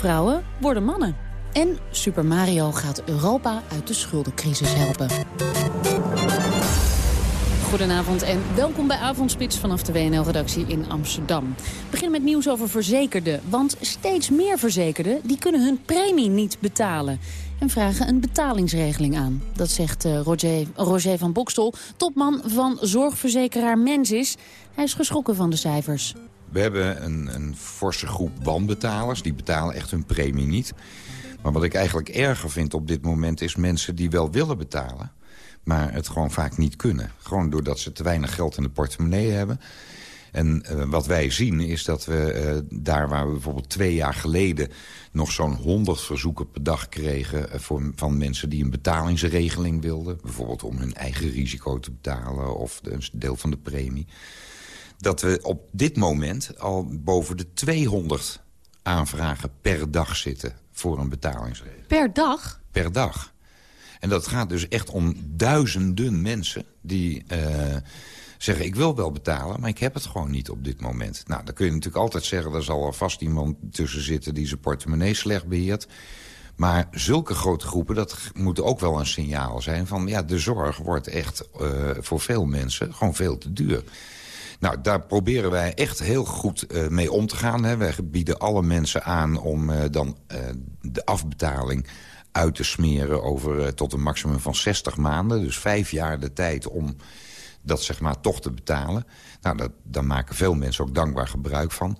S37: Topvrouwen worden mannen. En Super Mario gaat Europa uit de schuldencrisis helpen. Goedenavond en welkom bij Avondspits vanaf de WNL-redactie in Amsterdam. We beginnen met nieuws over verzekerden. Want steeds meer verzekerden die kunnen hun premie niet betalen. En vragen een betalingsregeling aan. Dat zegt uh, Roger, Roger van Bokstel, topman van zorgverzekeraar Mensis. Hij is geschrokken van de cijfers.
S43: We hebben een, een forse groep wanbetalers. Die betalen echt hun premie niet. Maar wat ik eigenlijk erger vind op dit moment... is mensen die wel willen betalen... maar het gewoon vaak niet kunnen. Gewoon doordat ze te weinig geld in de portemonnee hebben. En uh, wat wij zien is dat we uh, daar waar we bijvoorbeeld twee jaar geleden... nog zo'n 100 verzoeken per dag kregen uh, voor, van mensen die een betalingsregeling wilden. Bijvoorbeeld om hun eigen risico te betalen of een deel van de premie. Dat we op dit moment al boven de 200 aanvragen per dag zitten voor een betalingsregeling.
S37: Per dag?
S43: Per dag. En dat gaat dus echt om duizenden mensen die uh, zeggen... ik wil wel betalen, maar ik heb het gewoon niet op dit moment. Nou, dan kun je natuurlijk altijd zeggen... er zal vast iemand tussen zitten die zijn portemonnee slecht beheert. Maar zulke grote groepen, dat moet ook wel een signaal zijn... van ja, de zorg wordt echt uh, voor veel mensen gewoon veel te duur. Nou, daar proberen wij echt heel goed uh, mee om te gaan. Hè. Wij bieden alle mensen aan om uh, dan uh, de afbetaling uit te smeren over tot een maximum van 60 maanden. Dus vijf jaar de tijd om dat zeg maar toch te betalen. Nou, dat, daar maken veel mensen ook dankbaar gebruik van.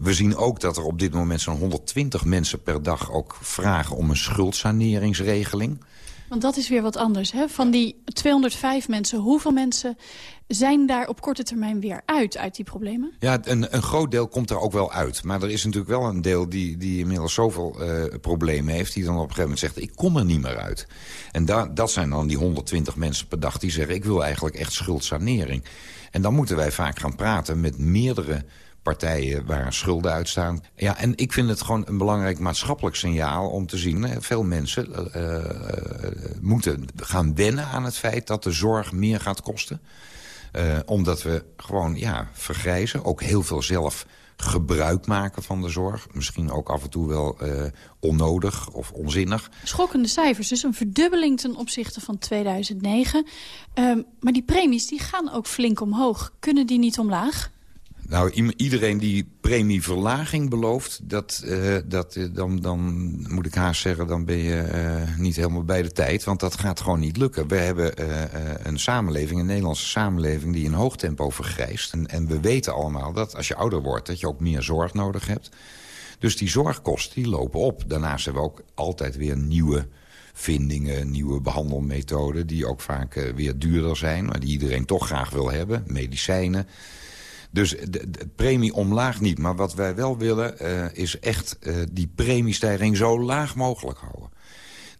S43: We zien ook dat er op dit moment zo'n 120 mensen per dag ook vragen om een schuldsaneringsregeling.
S44: Want dat is weer wat anders. Hè? Van die 205 mensen, hoeveel mensen zijn daar op korte termijn weer uit, uit die problemen?
S43: Ja, een, een groot deel komt er ook wel uit. Maar er is natuurlijk wel een deel die, die inmiddels zoveel uh, problemen heeft... die dan op een gegeven moment zegt, ik kom er niet meer uit. En da, dat zijn dan die 120 mensen per dag die zeggen... ik wil eigenlijk echt schuldsanering. En dan moeten wij vaak gaan praten met meerdere partijen waar schulden uitstaan. Ja, en ik vind het gewoon een belangrijk maatschappelijk signaal om te zien... Veel mensen uh, uh, moeten gaan wennen aan het feit dat de zorg meer gaat kosten. Uh, omdat we gewoon ja, vergrijzen, ook heel veel zelf gebruik maken van de zorg. Misschien ook af en toe wel uh, onnodig of onzinnig.
S44: Schokkende cijfers, dus een verdubbeling ten opzichte van 2009. Um, maar die premies die gaan ook flink omhoog. Kunnen die niet omlaag?
S43: Nou, iedereen die premieverlaging belooft, dat, uh, dat, uh, dan, dan moet ik haast zeggen... dan ben je uh, niet helemaal bij de tijd, want dat gaat gewoon niet lukken. We hebben een samenleving, een Nederlandse samenleving... die in hoog tempo vergrijst. En, en we weten allemaal dat als je ouder wordt... dat je ook meer zorg nodig hebt. Dus die zorgkosten die lopen op. Daarnaast hebben we ook altijd weer nieuwe vindingen, nieuwe behandelmethoden... die ook vaak weer duurder zijn, maar die iedereen toch graag wil hebben. Medicijnen. Dus de, premie omlaag niet. Maar wat wij wel willen uh, is echt uh, die premiestijging zo laag mogelijk houden.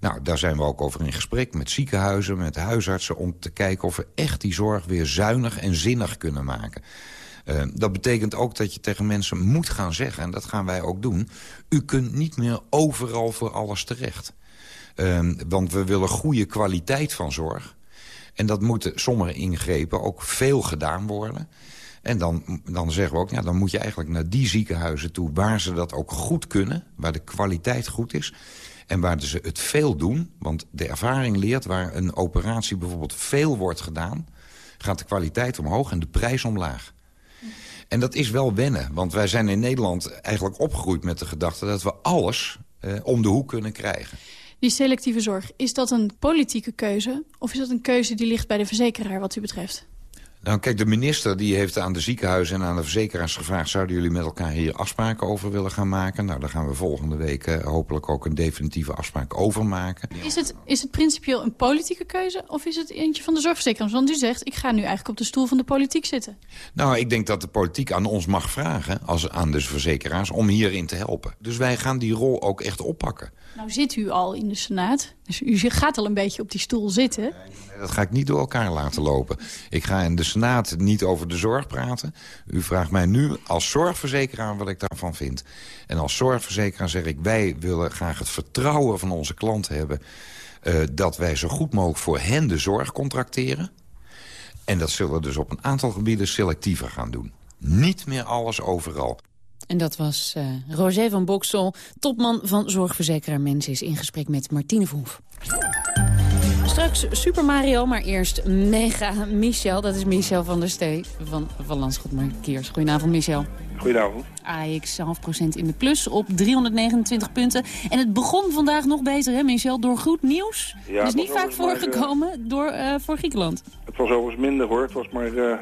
S43: Nou, daar zijn we ook over in gesprek met ziekenhuizen, met huisartsen... om te kijken of we echt die zorg weer zuinig en zinnig kunnen maken. Uh, dat betekent ook dat je tegen mensen moet gaan zeggen... en dat gaan wij ook doen... u kunt niet meer overal voor alles terecht. want we willen goede kwaliteit van zorg. En dat moeten sommige ingrepen ook veel gedaan worden... En dan, dan zeggen we ook, ja, dan moet je eigenlijk naar die ziekenhuizen toe... waar ze dat ook goed kunnen, waar de kwaliteit goed is... en waar ze het veel doen. Want de ervaring leert waar een operatie bijvoorbeeld veel wordt gedaan... gaat de kwaliteit omhoog en de prijs omlaag. En dat is wel wennen, want wij zijn in Nederland eigenlijk opgegroeid met de gedachte... dat we alles eh, om de hoek kunnen krijgen.
S44: Die selectieve zorg, is dat een politieke keuze... of is dat een keuze die ligt bij de verzekeraar wat u betreft?
S43: Nou, kijk, de minister die heeft aan de ziekenhuizen en aan de verzekeraars gevraagd... zouden jullie met elkaar hier afspraken over willen gaan maken? Nou, daar gaan we volgende week uh, hopelijk ook een definitieve afspraak over maken.
S44: Is het, is het principieel een politieke keuze of is het eentje van de zorgverzekeraars? Want u zegt, ik ga nu eigenlijk op de stoel van de politiek zitten.
S43: Nou, ik denk dat de politiek aan ons mag vragen, als aan de verzekeraars... om hierin te helpen. Dus wij gaan die rol ook echt oppakken.
S44: Nou zit u al in de Senaat, dus u gaat al een beetje op die stoel zitten...
S43: Dat ga ik niet door elkaar laten lopen. Ik ga in de Senaat niet over de zorg praten. U vraagt mij nu als zorgverzekeraar wat ik daarvan vind. En als zorgverzekeraar zeg ik... wij willen graag het vertrouwen van onze klanten hebben... Uh, dat wij zo goed mogelijk voor hen de zorg contracteren. En dat zullen we dus op een aantal gebieden selectiever gaan doen. Niet meer alles overal.
S37: En dat was uh, Roger van Boksel, topman van zorgverzekeraar Mensis... in gesprek met Martine Verhoef. Straks Super Mario, maar eerst Mega Michel. Dat is Michel van der Stee van, van Landschot Markeers. Goedenavond, Michel.
S45: Goedenavond.
S37: AX half procent in de plus op 329 punten. En het begon vandaag nog beter, hè Michel, door goed nieuws. Ja, is niet vaak voorgekomen maar, uh, door, uh, voor Griekenland.
S45: Het was overigens minder hoor. Het was maar uh,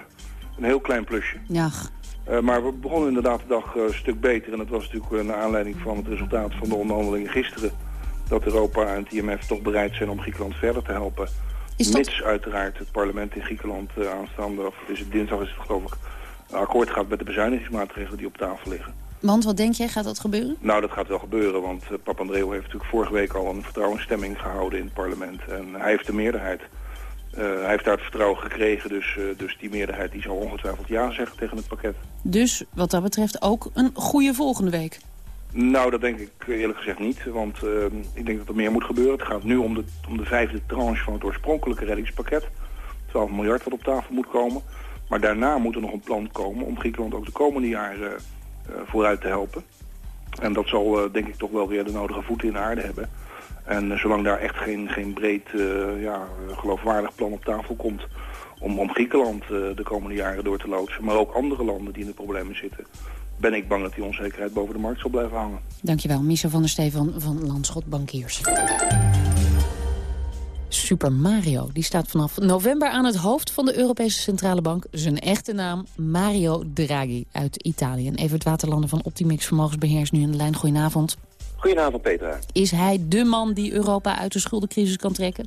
S45: een heel klein plusje.
S37: Ja.
S45: Uh, maar we begonnen inderdaad de dag uh, een stuk beter. En dat was natuurlijk naar aanleiding van het resultaat van de onderhandelingen gisteren dat Europa en het IMF toch bereid zijn om Griekenland verder te helpen. Dat... Mits uiteraard het parlement in Griekenland uh, aanstaande, of is het dinsdag is het geloof ik, akkoord gaat met de bezuinigingsmaatregelen die op tafel liggen.
S37: Want wat denk jij, gaat dat gebeuren?
S45: Nou, dat gaat wel gebeuren, want uh, Papandreou heeft natuurlijk vorige week al een vertrouwensstemming gehouden in het parlement. En hij heeft de meerderheid. Uh, hij heeft daar het vertrouwen gekregen, dus, uh, dus die meerderheid die zal ongetwijfeld ja zeggen tegen het pakket.
S37: Dus wat dat betreft ook een goede volgende week?
S45: Nou, dat denk ik eerlijk gezegd niet, want uh, ik denk dat er meer moet gebeuren. Het gaat nu om de, om de vijfde tranche van het oorspronkelijke reddingspakket. 12 miljard wat op tafel moet komen. Maar daarna moet er nog een plan komen om Griekenland ook de komende jaren uh, vooruit te helpen. En dat zal denk ik toch wel weer de nodige voeten in de aarde hebben. En zolang daar echt geen, geen breed ja, geloofwaardig plan op tafel komt om, om Griekenland de komende jaren door te loodsen, maar ook andere landen die in de problemen zitten, ben ik bang dat die onzekerheid boven de markt zal blijven hangen.
S37: Dankjewel, Michel van der Steven van Landschot Bankiers. Super Mario. Die staat vanaf november aan het hoofd van de Europese Centrale Bank. Zijn echte naam Mario Draghi uit Italië. En Evert Waterlander van Optimix Vermogensbeheers nu in de lijn. Goedenavond.
S46: Goedenavond, Petra.
S37: Is hij de man die Europa uit de schuldencrisis kan trekken?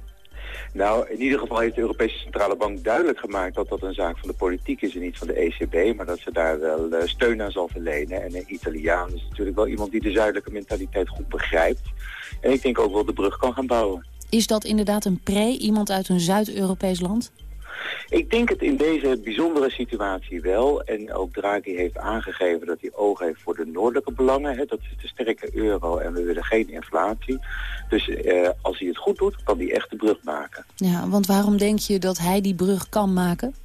S46: Nou, in ieder geval heeft de Europese Centrale Bank duidelijk gemaakt dat dat een zaak van de politiek is en niet van de ECB, maar dat ze daar wel uh, steun aan zal verlenen. En een Italiaan is natuurlijk wel iemand die de zuidelijke mentaliteit goed begrijpt. En ik denk ook wel de brug kan gaan bouwen.
S37: Is dat inderdaad een pre, iemand uit een Zuid-Europees land?
S46: Ik denk het in deze bijzondere situatie wel. En ook Draghi heeft aangegeven dat hij oog heeft voor de noordelijke belangen. Hè. Dat is de sterke euro en we willen geen inflatie. Dus eh, als hij het goed doet, kan hij echt de brug maken.
S37: Ja, want waarom denk je dat hij die brug kan maken?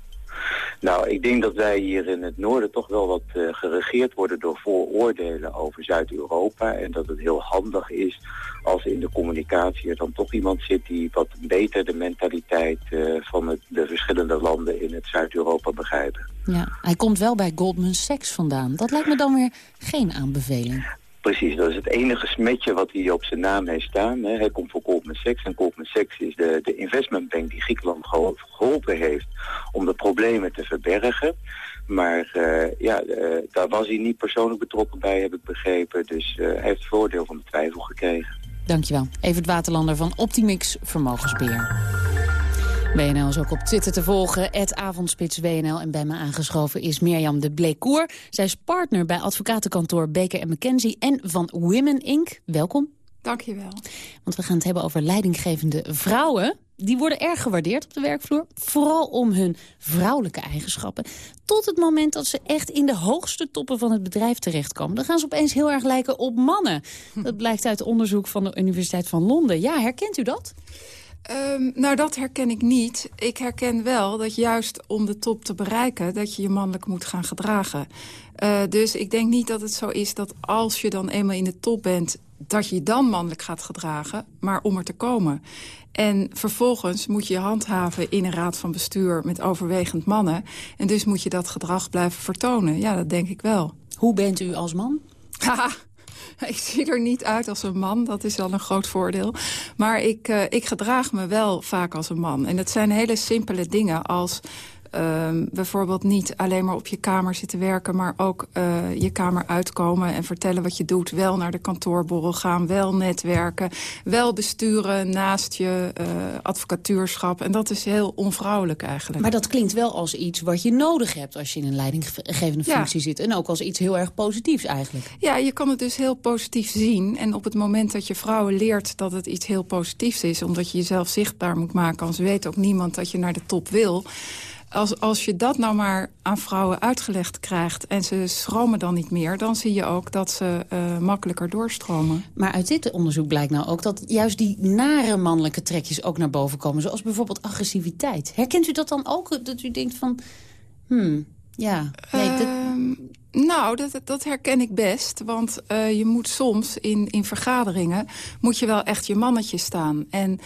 S46: Nou, ik denk dat wij hier in het noorden toch wel wat uh, geregeerd worden door vooroordelen over Zuid-Europa. En dat het heel handig is als in de communicatie er dan toch iemand zit die wat beter de mentaliteit uh, van de verschillende landen in het Zuid-Europa begrijpen.
S37: Ja, hij komt wel bij Goldman Sachs vandaan. Dat lijkt me dan weer geen aanbeveling.
S46: Precies, dat is het enige smetje wat hij op zijn naam heeft staan. Hè. Hij komt voor Goldman Sachs en Goldman Sachs is de, de investmentbank die Griekenland geholpen heeft om de problemen te verbergen. Maar uh, ja, uh, daar was hij niet persoonlijk betrokken bij, heb ik begrepen. Dus uh, hij heeft voordeel van de twijfel gekregen.
S37: Dankjewel. Evert Waterlander van Optimix Vermogensbeheer. WNL is ook op Twitter te volgen, het avondspits WNL. En bij me aangeschoven is Mirjam de Bleekoer. Zij is partner bij advocatenkantoor Baker McKenzie en van Women Inc. Welkom.
S47: Dankjewel.
S37: Want we gaan het hebben over leidinggevende vrouwen. Die worden erg gewaardeerd op de werkvloer. Vooral om hun vrouwelijke eigenschappen. Tot het moment dat ze echt in de hoogste toppen van het bedrijf terechtkomen. Dan gaan ze opeens heel erg lijken op mannen. Dat blijkt uit onderzoek van de Universiteit van Londen. Ja, herkent u dat?
S47: Um, nou, dat herken ik niet. Ik herken wel dat juist om de top te bereiken... dat je je mannelijk moet gaan gedragen. Uh, dus ik denk niet dat het zo is dat als je dan eenmaal in de top bent... dat je dan mannelijk gaat gedragen, maar om er te komen. En vervolgens moet je je handhaven in een raad van bestuur... met overwegend mannen. En dus moet je dat gedrag blijven vertonen. Ja, dat denk ik wel.
S37: Hoe bent u als man?
S47: Haha. (laughs) (laughs) (laughs) Ik zie er niet uit als een man, dat is wel een groot voordeel. Maar ik, uh, ik gedraag me wel vaak als een man. En dat zijn hele simpele dingen als... Um, bijvoorbeeld niet alleen maar op je kamer zitten werken... maar ook uh, je kamer uitkomen en vertellen wat je doet. Wel naar de kantoorborrel gaan, wel netwerken. Wel besturen naast je uh, advocatuurschap. En dat is heel onvrouwelijk eigenlijk.
S37: Maar dat klinkt wel als iets wat je nodig hebt... als je in een leidinggevende functie ja. zit. En ook als iets heel erg positiefs eigenlijk.
S47: Ja, je kan het dus heel positief zien. En op het moment dat je vrouwen leert dat het iets heel positiefs is... omdat je jezelf zichtbaar moet maken... anders weet ook niemand dat je naar de top wil... Als, als je dat nou maar aan vrouwen uitgelegd krijgt... en ze schromen dan niet meer... dan zie je ook dat ze uh, makkelijker doorstromen.
S37: Maar uit dit onderzoek blijkt nou ook... dat juist die nare mannelijke trekjes ook naar boven komen. Zoals bijvoorbeeld agressiviteit. Herkent u dat dan ook? Dat u denkt van... Hmm, ja, nee, dat...
S47: uh, nou, dat, dat herken ik best. Want uh, je moet soms in, in vergaderingen... moet je wel echt je mannetje staan. En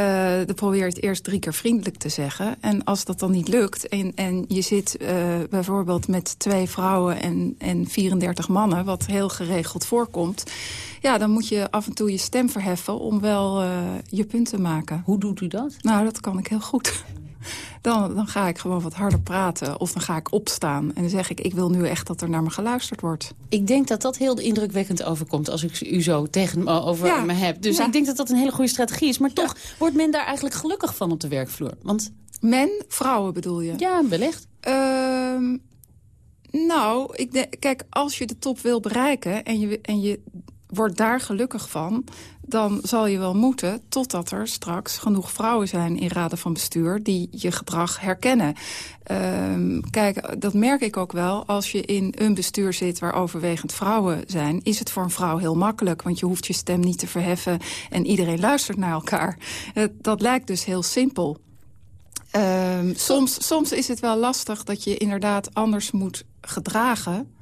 S47: uh, dan probeer je het eerst drie keer vriendelijk te zeggen. En als dat dan niet lukt en, en je zit uh, bijvoorbeeld met twee vrouwen en, en 34 mannen... wat heel geregeld voorkomt... ja, dan moet je af en toe je stem verheffen om wel uh, je punt te maken.
S37: Hoe doet u dat?
S47: Nou, dat kan ik heel goed. Dan, dan ga ik gewoon wat harder praten. Of dan ga ik opstaan en dan zeg ik... ik wil nu echt dat er naar me geluisterd wordt.
S37: Ik denk dat dat heel indrukwekkend overkomt... als ik u zo tegen me over ja. me heb. Dus ja. ik denk dat dat een hele goede strategie is. Maar ja. toch wordt men daar eigenlijk gelukkig van op de werkvloer. Want...
S47: Men? Vrouwen bedoel je?
S37: Ja, wellicht.
S47: Uh, Nou, ik denk, kijk, als je de top wil bereiken en je, en je wordt daar gelukkig van... dan zal je wel moeten totdat er straks genoeg vrouwen zijn in raden van bestuur... die je gedrag herkennen. Ehm, kijk, dat merk ik ook wel. Als je in een bestuur zit waar overwegend vrouwen zijn... is het voor een vrouw heel makkelijk, want je hoeft je stem niet te verheffen... en iedereen luistert naar elkaar. Dat lijkt dus heel simpel. Um, soms, soms is het wel lastig dat je inderdaad anders moet gedragen...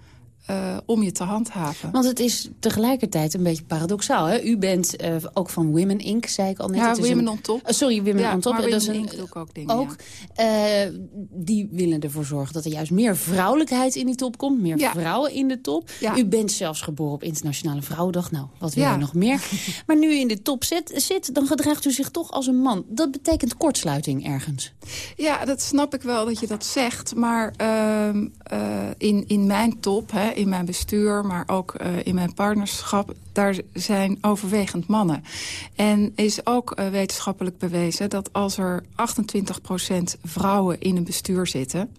S47: Uh, om je te handhaven.
S37: Want het is tegelijkertijd een beetje paradoxaal. Hè? U bent uh, ook van Women Inc., zei ik al net.
S47: Ja,
S37: het is
S47: Women
S37: een,
S47: on Top.
S37: Uh, sorry, Women
S47: ja,
S37: on Top.
S47: Maar
S37: dat
S47: Women
S37: is een,
S47: Inc. doe ik ook dingen,
S37: ook, ja. Die willen ervoor zorgen dat er juist meer vrouwelijkheid in die top komt. Meer ja. vrouwen in de top. U bent zelfs geboren op Internationale Vrouwendag. Nou, wat wil je nog meer? (laughs) maar nu u in de top zit, zit, dan gedraagt u zich toch als een man. Dat betekent kortsluiting ergens.
S47: Ja, dat snap ik wel dat je dat zegt. Maar uh, in, in mijn top, hè, in mijn bestuur maar ook uh, in mijn partnerschap... daar zijn overwegend mannen. En is ook uh, wetenschappelijk bewezen dat als er 28% vrouwen in een bestuur zitten...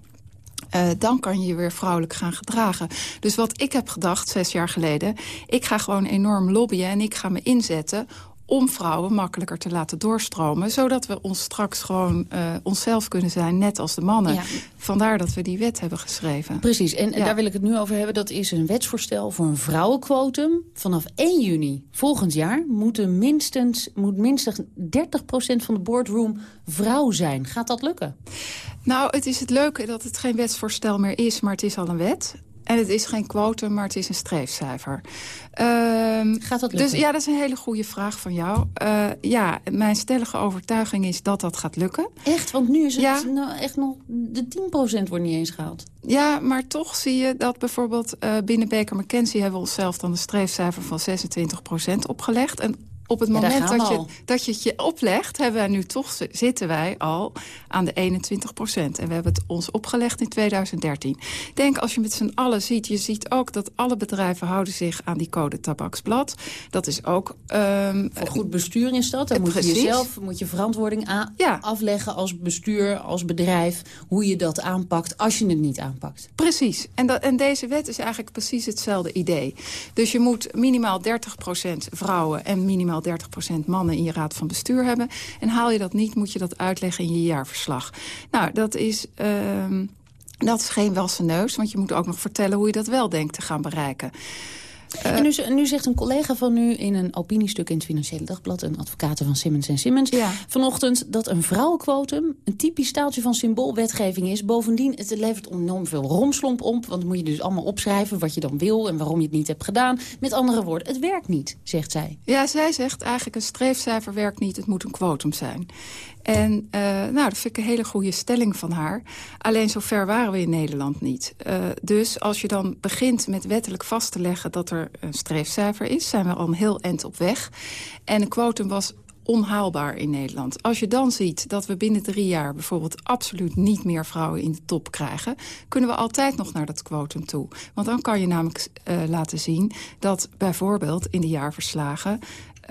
S47: Uh, dan kan je je weer vrouwelijk gaan gedragen. Dus wat ik heb gedacht, zes jaar geleden... ik ga gewoon enorm lobbyen en ik ga me inzetten om vrouwen makkelijker te laten doorstromen... zodat we ons straks gewoon uh, onszelf kunnen zijn, net als de mannen. Ja. Vandaar dat we die wet hebben geschreven.
S37: Precies, en ja. daar wil ik het nu over hebben. Dat is een wetsvoorstel voor een vrouwenquotum. Vanaf 1 juni volgend jaar moeten minstens, moet minstens 30% van de boardroom vrouw zijn. Gaat dat lukken?
S47: Nou, het is het leuke dat het geen wetsvoorstel meer is, maar het is al een wet. En het is geen quotum, maar het is een streefcijfer. Um,
S37: gaat dat lukken?
S47: Dus ja, dat is een hele goede vraag van jou. Uh, ja, mijn stellige overtuiging is dat dat gaat lukken.
S37: Echt? Want nu is het ja. nou echt nog... De 10% wordt niet eens gehaald.
S47: Ja, maar toch zie je dat bijvoorbeeld uh, binnen Baker McKenzie... hebben we onszelf dan een streefcijfer van 26% opgelegd. En op het moment
S37: ja,
S47: dat, je, dat je het je oplegt, hebben wij nu toch, zitten wij al aan de 21 procent. En we hebben het ons opgelegd in 2013. Ik denk, als je met z'n allen ziet, je ziet ook dat alle bedrijven houden zich aan die code tabaksblad. Dat is ook... Um,
S37: Voor goed bestuur is dat. Dan moet je jezelf moet je verantwoording ja. afleggen als bestuur, als bedrijf, hoe je dat aanpakt als je het niet aanpakt.
S47: Precies. En, dat, en deze wet is eigenlijk precies hetzelfde idee. Dus je moet minimaal 30 procent vrouwen en minimaal 30% mannen in je raad van bestuur hebben. En haal je dat niet, moet je dat uitleggen in je jaarverslag. Nou, dat is... Uh, dat is geen wassen neus, want je moet ook nog vertellen hoe je dat wel denkt te gaan bereiken.
S37: Uh, en nu, nu, zegt een collega van u in een opiniestuk in het Financiële Dagblad... een advocaat van Simmons Simmons
S47: ja.
S37: vanochtend... dat een vrouwenquotum een typisch staaltje van symboolwetgeving is. Bovendien, het levert enorm veel romslomp op... want dan moet je dus allemaal opschrijven wat je dan wil... en waarom je het niet hebt gedaan. Met andere woorden, het werkt niet, zegt zij.
S47: Ja, zij zegt eigenlijk een streefcijfer werkt niet, het moet een quotum zijn. En uh, nou, dat vind ik een hele goede stelling van haar. Alleen zover waren we in Nederland niet. Uh, dus als je dan begint met wettelijk vast te leggen dat er een streefcijfer is... zijn we al een heel eind op weg. En een quotum was onhaalbaar in Nederland. Als je dan ziet dat we binnen drie jaar bijvoorbeeld absoluut niet meer vrouwen in de top krijgen, kunnen we altijd nog naar dat quotum toe. Want dan kan je namelijk uh, laten zien dat bijvoorbeeld in de jaarverslagen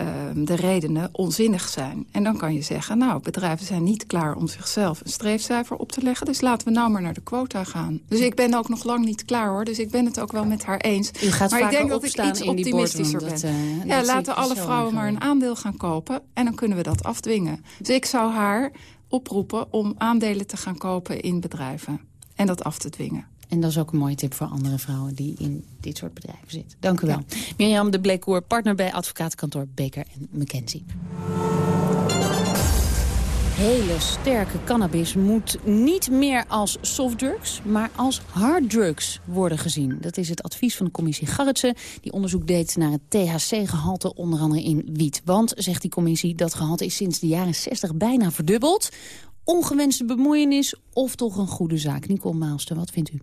S47: uh, de redenen onzinnig zijn. En dan kan je zeggen, nou, bedrijven zijn niet klaar om zichzelf een streefcijfer op te leggen. Dus laten we nou maar naar de quota gaan. Dus ik ben ook nog lang niet klaar, hoor. Dus ik ben het ook wel met haar eens.
S37: U gaat
S47: maar ik denk dat
S37: ik
S47: iets optimistischer ben.
S37: Dat, uh,
S47: ja, laten alle vrouwen maar een aandeel gaan kopen. En dan kunnen we dat afdwingen. Dus ik zou haar oproepen om aandelen te gaan kopen in bedrijven. En dat af te dwingen.
S37: En dat is ook een mooie tip voor andere vrouwen die in dit soort bedrijven zitten. Dank u wel. Ja. Mirjam de Bleekoer, partner bij advocatenkantoor Baker McKenzie. Hele sterke cannabis moet niet meer als softdrugs, maar als harddrugs worden gezien. Dat is het advies van de commissie Garretsen, die onderzoek deed naar het THC-gehalte, onder andere in wiet. Want, zegt die commissie, dat gehalte is sinds de jaren 60 bijna verdubbeld. Ongewenste bemoeienis of toch een goede zaak? Nicole Maalster, wat vindt u?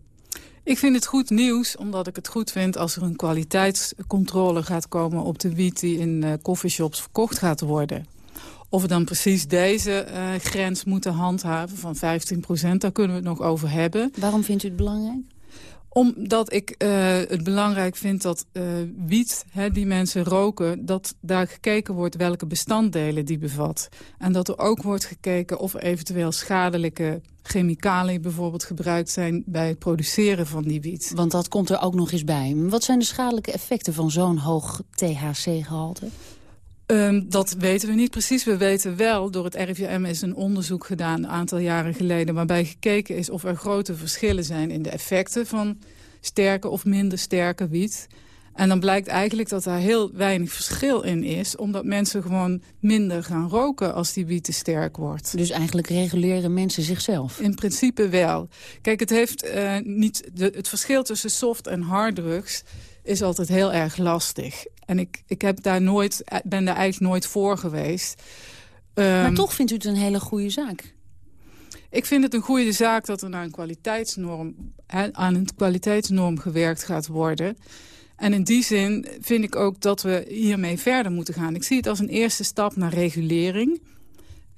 S48: Ik vind het goed nieuws, omdat ik het goed vind als er een kwaliteitscontrole gaat komen op de wiet die in uh, coffeeshops verkocht gaat worden. Of we dan precies deze uh, grens moeten handhaven van 15% daar kunnen we het nog over hebben.
S37: Waarom vindt u het belangrijk?
S48: Omdat ik uh, het belangrijk vind dat uh, wiet, hè, die mensen roken... dat daar gekeken wordt welke bestanddelen die bevat. En dat er ook wordt gekeken of eventueel schadelijke chemicaliën bijvoorbeeld gebruikt zijn... bij het produceren van die wiet.
S37: Want dat komt er ook nog eens bij. Wat zijn de schadelijke effecten van zo'n hoog THC-gehalte?
S48: Um, dat weten we niet precies. We weten wel, door het RIVM is een onderzoek gedaan... een aantal jaren geleden, waarbij gekeken is... of er grote verschillen zijn in de effecten van sterke of minder sterke wiet. En dan blijkt eigenlijk dat daar heel weinig verschil in is... omdat mensen gewoon minder gaan roken als die wiet te sterk wordt.
S37: Dus eigenlijk reguleren mensen zichzelf?
S48: In principe wel. Kijk, het, heeft, uh, niet de, het verschil tussen soft en harddrugs is altijd heel erg lastig. En ik, ik heb daar nooit, ben daar eigenlijk nooit voor geweest.
S37: Um, maar toch vindt u het een hele goede zaak?
S48: Ik vind het een goede zaak dat er naar een kwaliteitsnorm, aan een kwaliteitsnorm gewerkt gaat worden. En in die zin vind ik ook dat we hiermee verder moeten gaan. Ik zie het als een eerste stap naar regulering.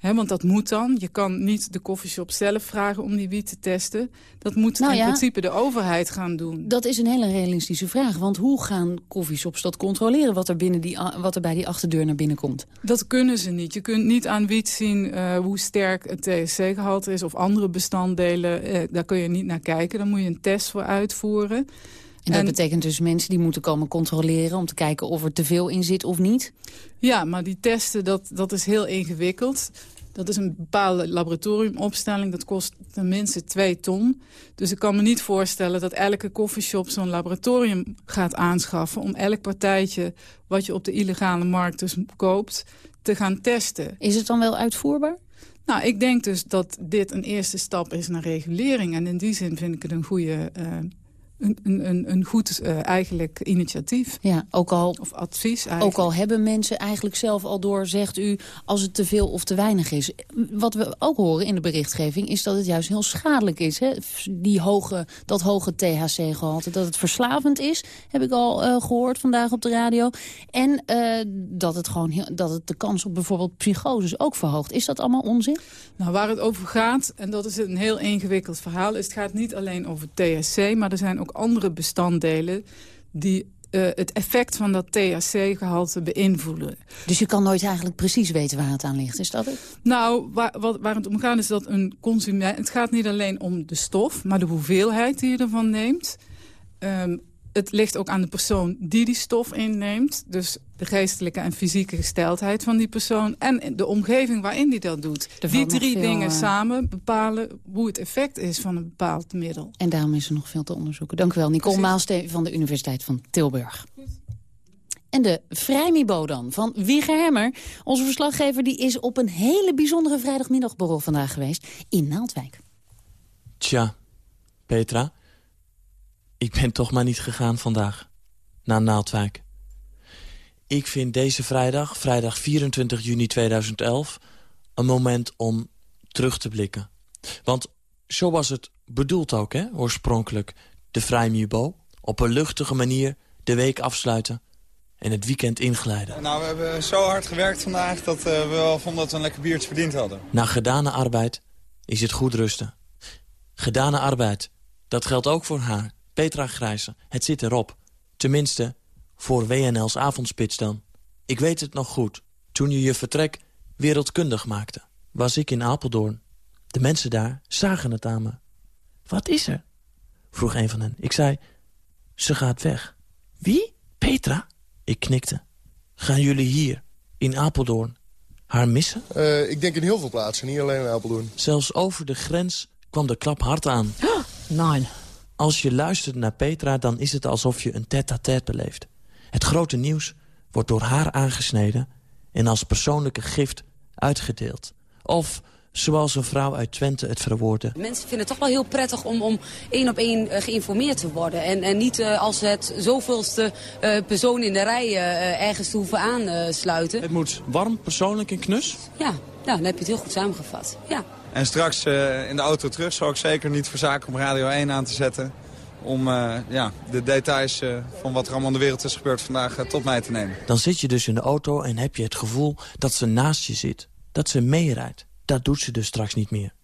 S48: He, want dat moet dan. Je kan niet de koffieshop zelf vragen om die wiet te testen. Dat moet nou in ja, principe de overheid gaan doen.
S37: Dat is een hele realistische vraag. Want hoe gaan koffieshops dat controleren... wat er, binnen die, wat er bij die achterdeur naar binnen komt?
S48: Dat kunnen ze niet. Je kunt niet aan wiet zien uh, hoe sterk het THC-gehalte is... of andere bestanddelen. Uh, daar kun je niet naar kijken. Daar moet je een test voor uitvoeren.
S37: En dat en, betekent dus mensen die moeten komen controleren... om te kijken of er te veel in zit of niet?
S48: Ja, maar die testen, dat, dat is heel ingewikkeld. Dat is een bepaalde laboratoriumopstelling. Dat kost tenminste twee ton. Dus ik kan me niet voorstellen dat elke koffieshop zo'n laboratorium gaat aanschaffen... om elk partijtje wat je op de illegale markt dus koopt te gaan testen.
S37: Is het dan wel uitvoerbaar?
S48: Nou, ik denk dus dat dit een eerste stap is naar regulering. En in die zin vind ik het een goede uh, een, een, een goed uh, eigenlijk initiatief.
S37: Ja, ook al,
S48: of advies
S37: eigenlijk. Ook al hebben mensen eigenlijk zelf al door, zegt u, als het te veel of te weinig is. Wat we ook horen in de berichtgeving is dat het juist heel schadelijk is. Hè? Die hoge, dat hoge THC-gehalte, dat het verslavend is, heb ik al uh, gehoord vandaag op de radio. En uh, dat, het gewoon heel, dat het de kans op bijvoorbeeld psychoses ook verhoogt. Is dat allemaal onzin?
S48: Nou, waar het over gaat, en dat is een heel ingewikkeld verhaal... is het gaat niet alleen over THC, maar er zijn ook andere bestanddelen die uh, het effect van dat THC-gehalte beïnvloeden.
S37: Dus je kan nooit eigenlijk precies weten waar het aan ligt, is dat het?
S48: Nou, waar, wat, waar het om gaat is dat een consument... Het gaat niet alleen om de stof, maar de hoeveelheid die je ervan neemt. Um, het ligt ook aan de persoon die die stof inneemt. Dus de geestelijke en fysieke gesteldheid van die persoon... en de omgeving waarin die dat doet. Die drie dingen uh... samen bepalen hoe het effect is van een bepaald middel.
S37: En daarom is er nog veel te onderzoeken. Dank u wel, Nicole Maalsteen van de Universiteit van Tilburg. En de Vrijmibo dan, van Wieger Hemmer. Onze verslaggever die is op een hele bijzondere vrijdagmiddagborrel vandaag geweest in Naaldwijk.
S49: Tja, Petra... Ik ben toch maar niet gegaan vandaag. Naar Naaldwijk. Ik vind deze vrijdag, vrijdag 24 juni 2011... een moment om terug te blikken. Want zo was het bedoeld ook, hè, oorspronkelijk. De Vrijmubo. Op een luchtige manier de week afsluiten en het weekend inglijden.
S50: Nou, we hebben zo hard gewerkt vandaag dat uh, we wel vonden dat we een lekker biertje verdiend hadden.
S49: Na gedane arbeid is het goed rusten. Gedane arbeid, dat geldt ook voor haar. Petra Grijze, het zit erop. Tenminste, voor WNL's avondspits dan. Ik weet het nog goed. Toen je je vertrek wereldkundig maakte, was ik in Apeldoorn. De mensen daar zagen het aan me. Wat is er? vroeg een van hen. Ik zei, ze gaat weg. Wie? Petra? Ik knikte. Gaan jullie hier, in Apeldoorn, haar missen?
S51: Uh, ik denk in heel veel plaatsen, niet alleen in Apeldoorn.
S49: Zelfs over de grens kwam de klap hard aan. (gasps)
S37: Nein.
S49: Als je luistert naar Petra, dan is het alsof je een tête-à-tête beleeft. Het grote nieuws wordt door haar aangesneden... en als persoonlijke gift uitgedeeld. Of zoals een vrouw uit Twente het verwoordde.
S52: Mensen vinden het toch wel heel prettig om, om één op één uh, geïnformeerd te worden. En, en niet uh, als het zoveelste uh, persoon in de rij ergens te hoeven aansluiten.
S49: Het moet warm, persoonlijk en knus?
S52: Ja, ja, dan heb je het heel goed samengevat. Ja.
S50: En straks uh, in de auto terug zou ik zeker niet verzaken om Radio 1 aan te zetten. Om uh, ja, de details uh, van wat er allemaal in de wereld is gebeurd vandaag tot mij te nemen.
S49: Dan zit je dus in de auto en heb je het gevoel dat ze naast je zit. Dat ze meerijdt. Dat doet ze dus straks niet meer.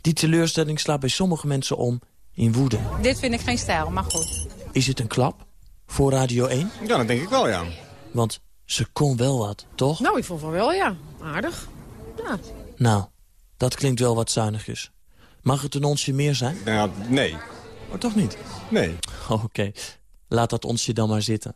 S49: Die teleurstelling slaat bij sommige mensen om in woede.
S53: Dit vind ik geen stijl, maar goed.
S49: Is het een klap voor Radio 1?
S54: Ja, dat denk ik wel, ja.
S49: Want ze kon wel wat, toch?
S53: Nou, ik vond van wel, ja. Aardig. Ja.
S49: Nou, dat klinkt wel wat zuinigjes. Mag het een onsje meer zijn?
S54: Nou, nee.
S49: Oh, toch niet?
S54: Nee. (laughs)
S49: Oké, laat dat onsje dan maar zitten.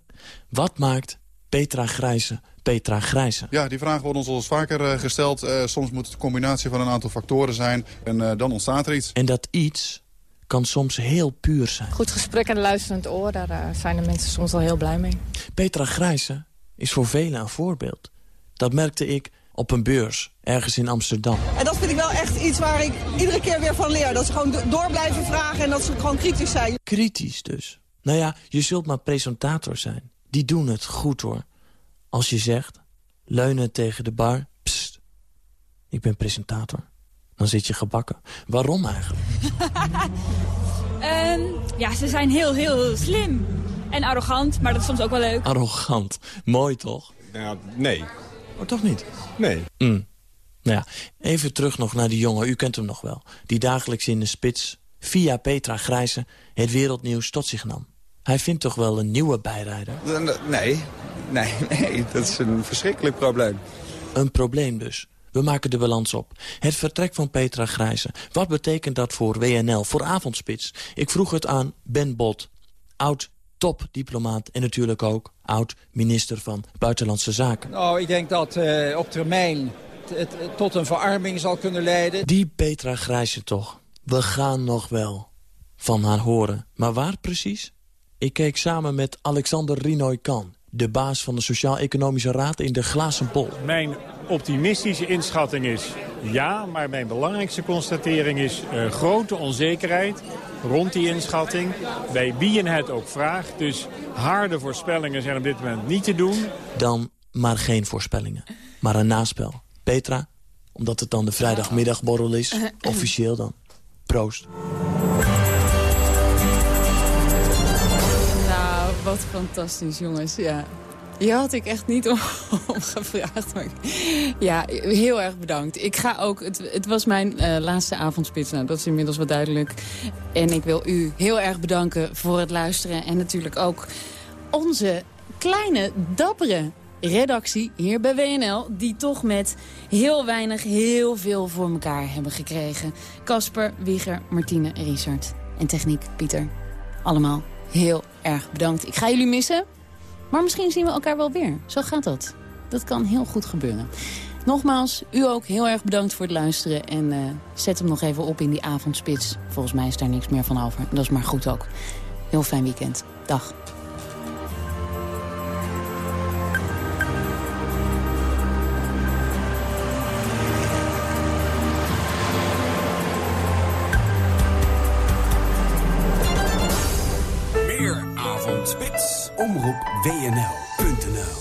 S49: Wat maakt Petra Grijze Petra Grijze?
S55: Ja, die vragen worden ons al eens vaker uh, gesteld. Uh, soms moet het een combinatie van een aantal factoren zijn. En uh, dan ontstaat er iets.
S49: En dat iets kan soms heel puur zijn.
S53: Goed gesprek en luisterend oor, daar zijn de mensen soms al heel blij mee.
S49: Petra Grijze is voor velen een voorbeeld. Dat merkte ik op een beurs, ergens in Amsterdam.
S56: En dat vind ik echt iets waar ik iedere keer weer van leer. Dat ze gewoon door blijven vragen en dat ze gewoon kritisch zijn.
S49: Kritisch dus. Nou ja, je zult maar presentator zijn. Die doen het goed hoor. Als je zegt, leunen tegen de bar, pst, ik ben presentator. Dan zit je gebakken. Waarom eigenlijk?
S29: um, (laughs) ja, ze zijn heel, heel slim. En arrogant, maar dat is soms ook wel leuk.
S49: Arrogant. Mooi toch?
S54: Nou, nee.
S49: Oh, toch niet?
S54: Nee.
S49: Mm. Nou ja, even terug nog naar die jongen, u kent hem nog wel. Die dagelijks in de spits, via Petra Grijze, het wereldnieuws tot zich nam. Hij vindt toch wel een nieuwe bijrijder?
S57: Nee, nee, (laughs) nee, dat is een verschrikkelijk probleem.
S49: Een probleem dus. We maken de balans op. Het vertrek van Petra Grijze. Wat betekent dat voor WNL, voor Avondspits? Ik vroeg het aan Ben Bot, oud topdiplomaat en natuurlijk ook oud-minister van Buitenlandse Zaken.
S50: Nou, ik denk dat uh, op termijn het, het, tot een verarming zal kunnen leiden.
S49: Die Petra Grijze toch. We gaan nog wel van haar horen. Maar waar precies? Ik keek samen met Alexander Rinoy-Kan, de baas van de Sociaal-Economische Raad in de Glazen Bol.
S58: Mijn optimistische inschatting is ja, maar mijn belangrijkste constatering is uh, grote onzekerheid rond die inschatting. Bij wie je het ook vraagt. Dus harde voorspellingen zijn op dit moment niet te doen.
S49: Dan maar geen voorspellingen, maar een naspel. Petra, omdat het dan de vrijdagmiddagborrel is, (laughs) officieel dan. Proost.
S37: Nou, wat fantastisch jongens, ja. Hier had ik echt niet (laughs) om, om gevraagd. Maar ja, heel erg bedankt. Ik ga ook, het, het was mijn uh, laatste avondspits. Nou, dat is inmiddels wat duidelijk. En ik wil u heel erg bedanken voor het luisteren. En natuurlijk ook onze kleine, dappere redactie hier bij WNL... die toch met heel weinig heel veel voor elkaar hebben gekregen. Casper, Wieger, Martine, Richard en techniek Pieter. Allemaal heel erg bedankt. Ik ga jullie missen. Maar misschien zien we elkaar wel weer. Zo gaat dat. Dat kan heel goed gebeuren. Nogmaals, u ook heel erg bedankt voor het luisteren. En uh, zet hem nog even op in die avondspits. Volgens mij is daar niks meer van over. Dat is maar goed ook. Heel fijn weekend. Dag.
S1: Omroep WNL.nl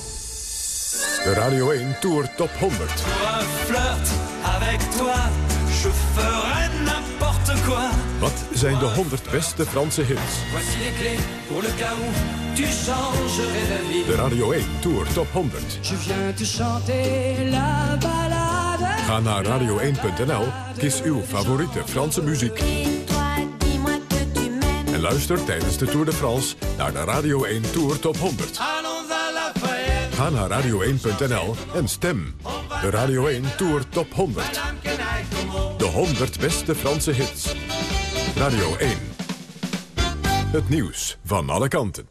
S1: De Radio 1 Tour Top 100.
S59: Pour un flirt avec toi, je ferai n'importe quoi.
S1: Wat zijn de 100 beste Franse hits?
S59: Voici les clés pour le cas où tu changerais d'avis.
S1: De Radio 1 Tour Top 100.
S59: Je viens te chanter la balade.
S1: Ga naar radio1.nl, kies uw favoriete Franse muziek. Luister tijdens de Tour de France naar de Radio 1 Tour Top 100.
S59: Allons à la fête.
S1: Ga naar radio1.nl en stem. De Radio 1 Tour Top 100. De 100 beste Franse hits. Radio 1. Het nieuws van alle kanten.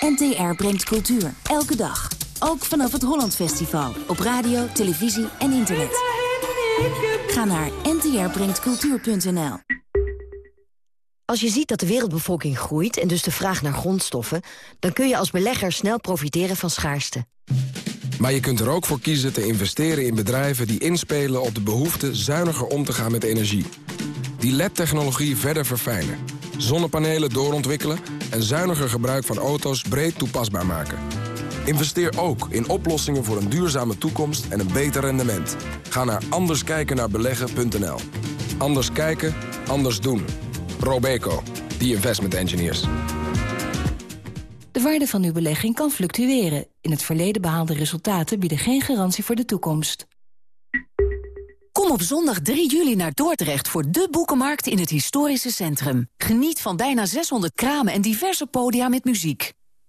S7: NTR brengt cultuur. Elke dag. Ook vanaf het Holland Festival. Op radio, televisie en internet. Ga naar ntrbrengtcultuur.nl
S60: Als je ziet dat de wereldbevolking groeit en dus de vraag naar grondstoffen... dan kun je als belegger snel profiteren van schaarste.
S61: Maar je kunt er ook voor kiezen te investeren in bedrijven die inspelen op de behoefte zuiniger om te gaan met energie. Die LED-technologie verder verfijnen. Zonnepanelen doorontwikkelen en zuiniger gebruik van auto's breed toepasbaar maken. Investeer ook in oplossingen voor een duurzame toekomst en een beter rendement. Ga naar anderskijkennaarbeleggen.nl. Anders kijken, anders doen. Robeco, the investment engineers.
S41: De waarde van uw belegging kan fluctueren. In het verleden behaalde resultaten bieden geen garantie voor de toekomst.
S7: Kom op zondag 3 juli naar Dordrecht voor de boekenmarkt in het historische centrum. Geniet van bijna 600 kramen en diverse podia met muziek.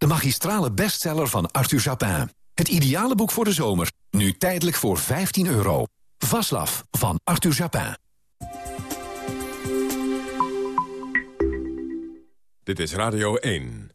S8: de magistrale bestseller van Arthur Japin. Het ideale boek voor de zomer. Nu tijdelijk voor 15 euro. Vaslav van Arthur Japin.
S1: Dit is Radio 1.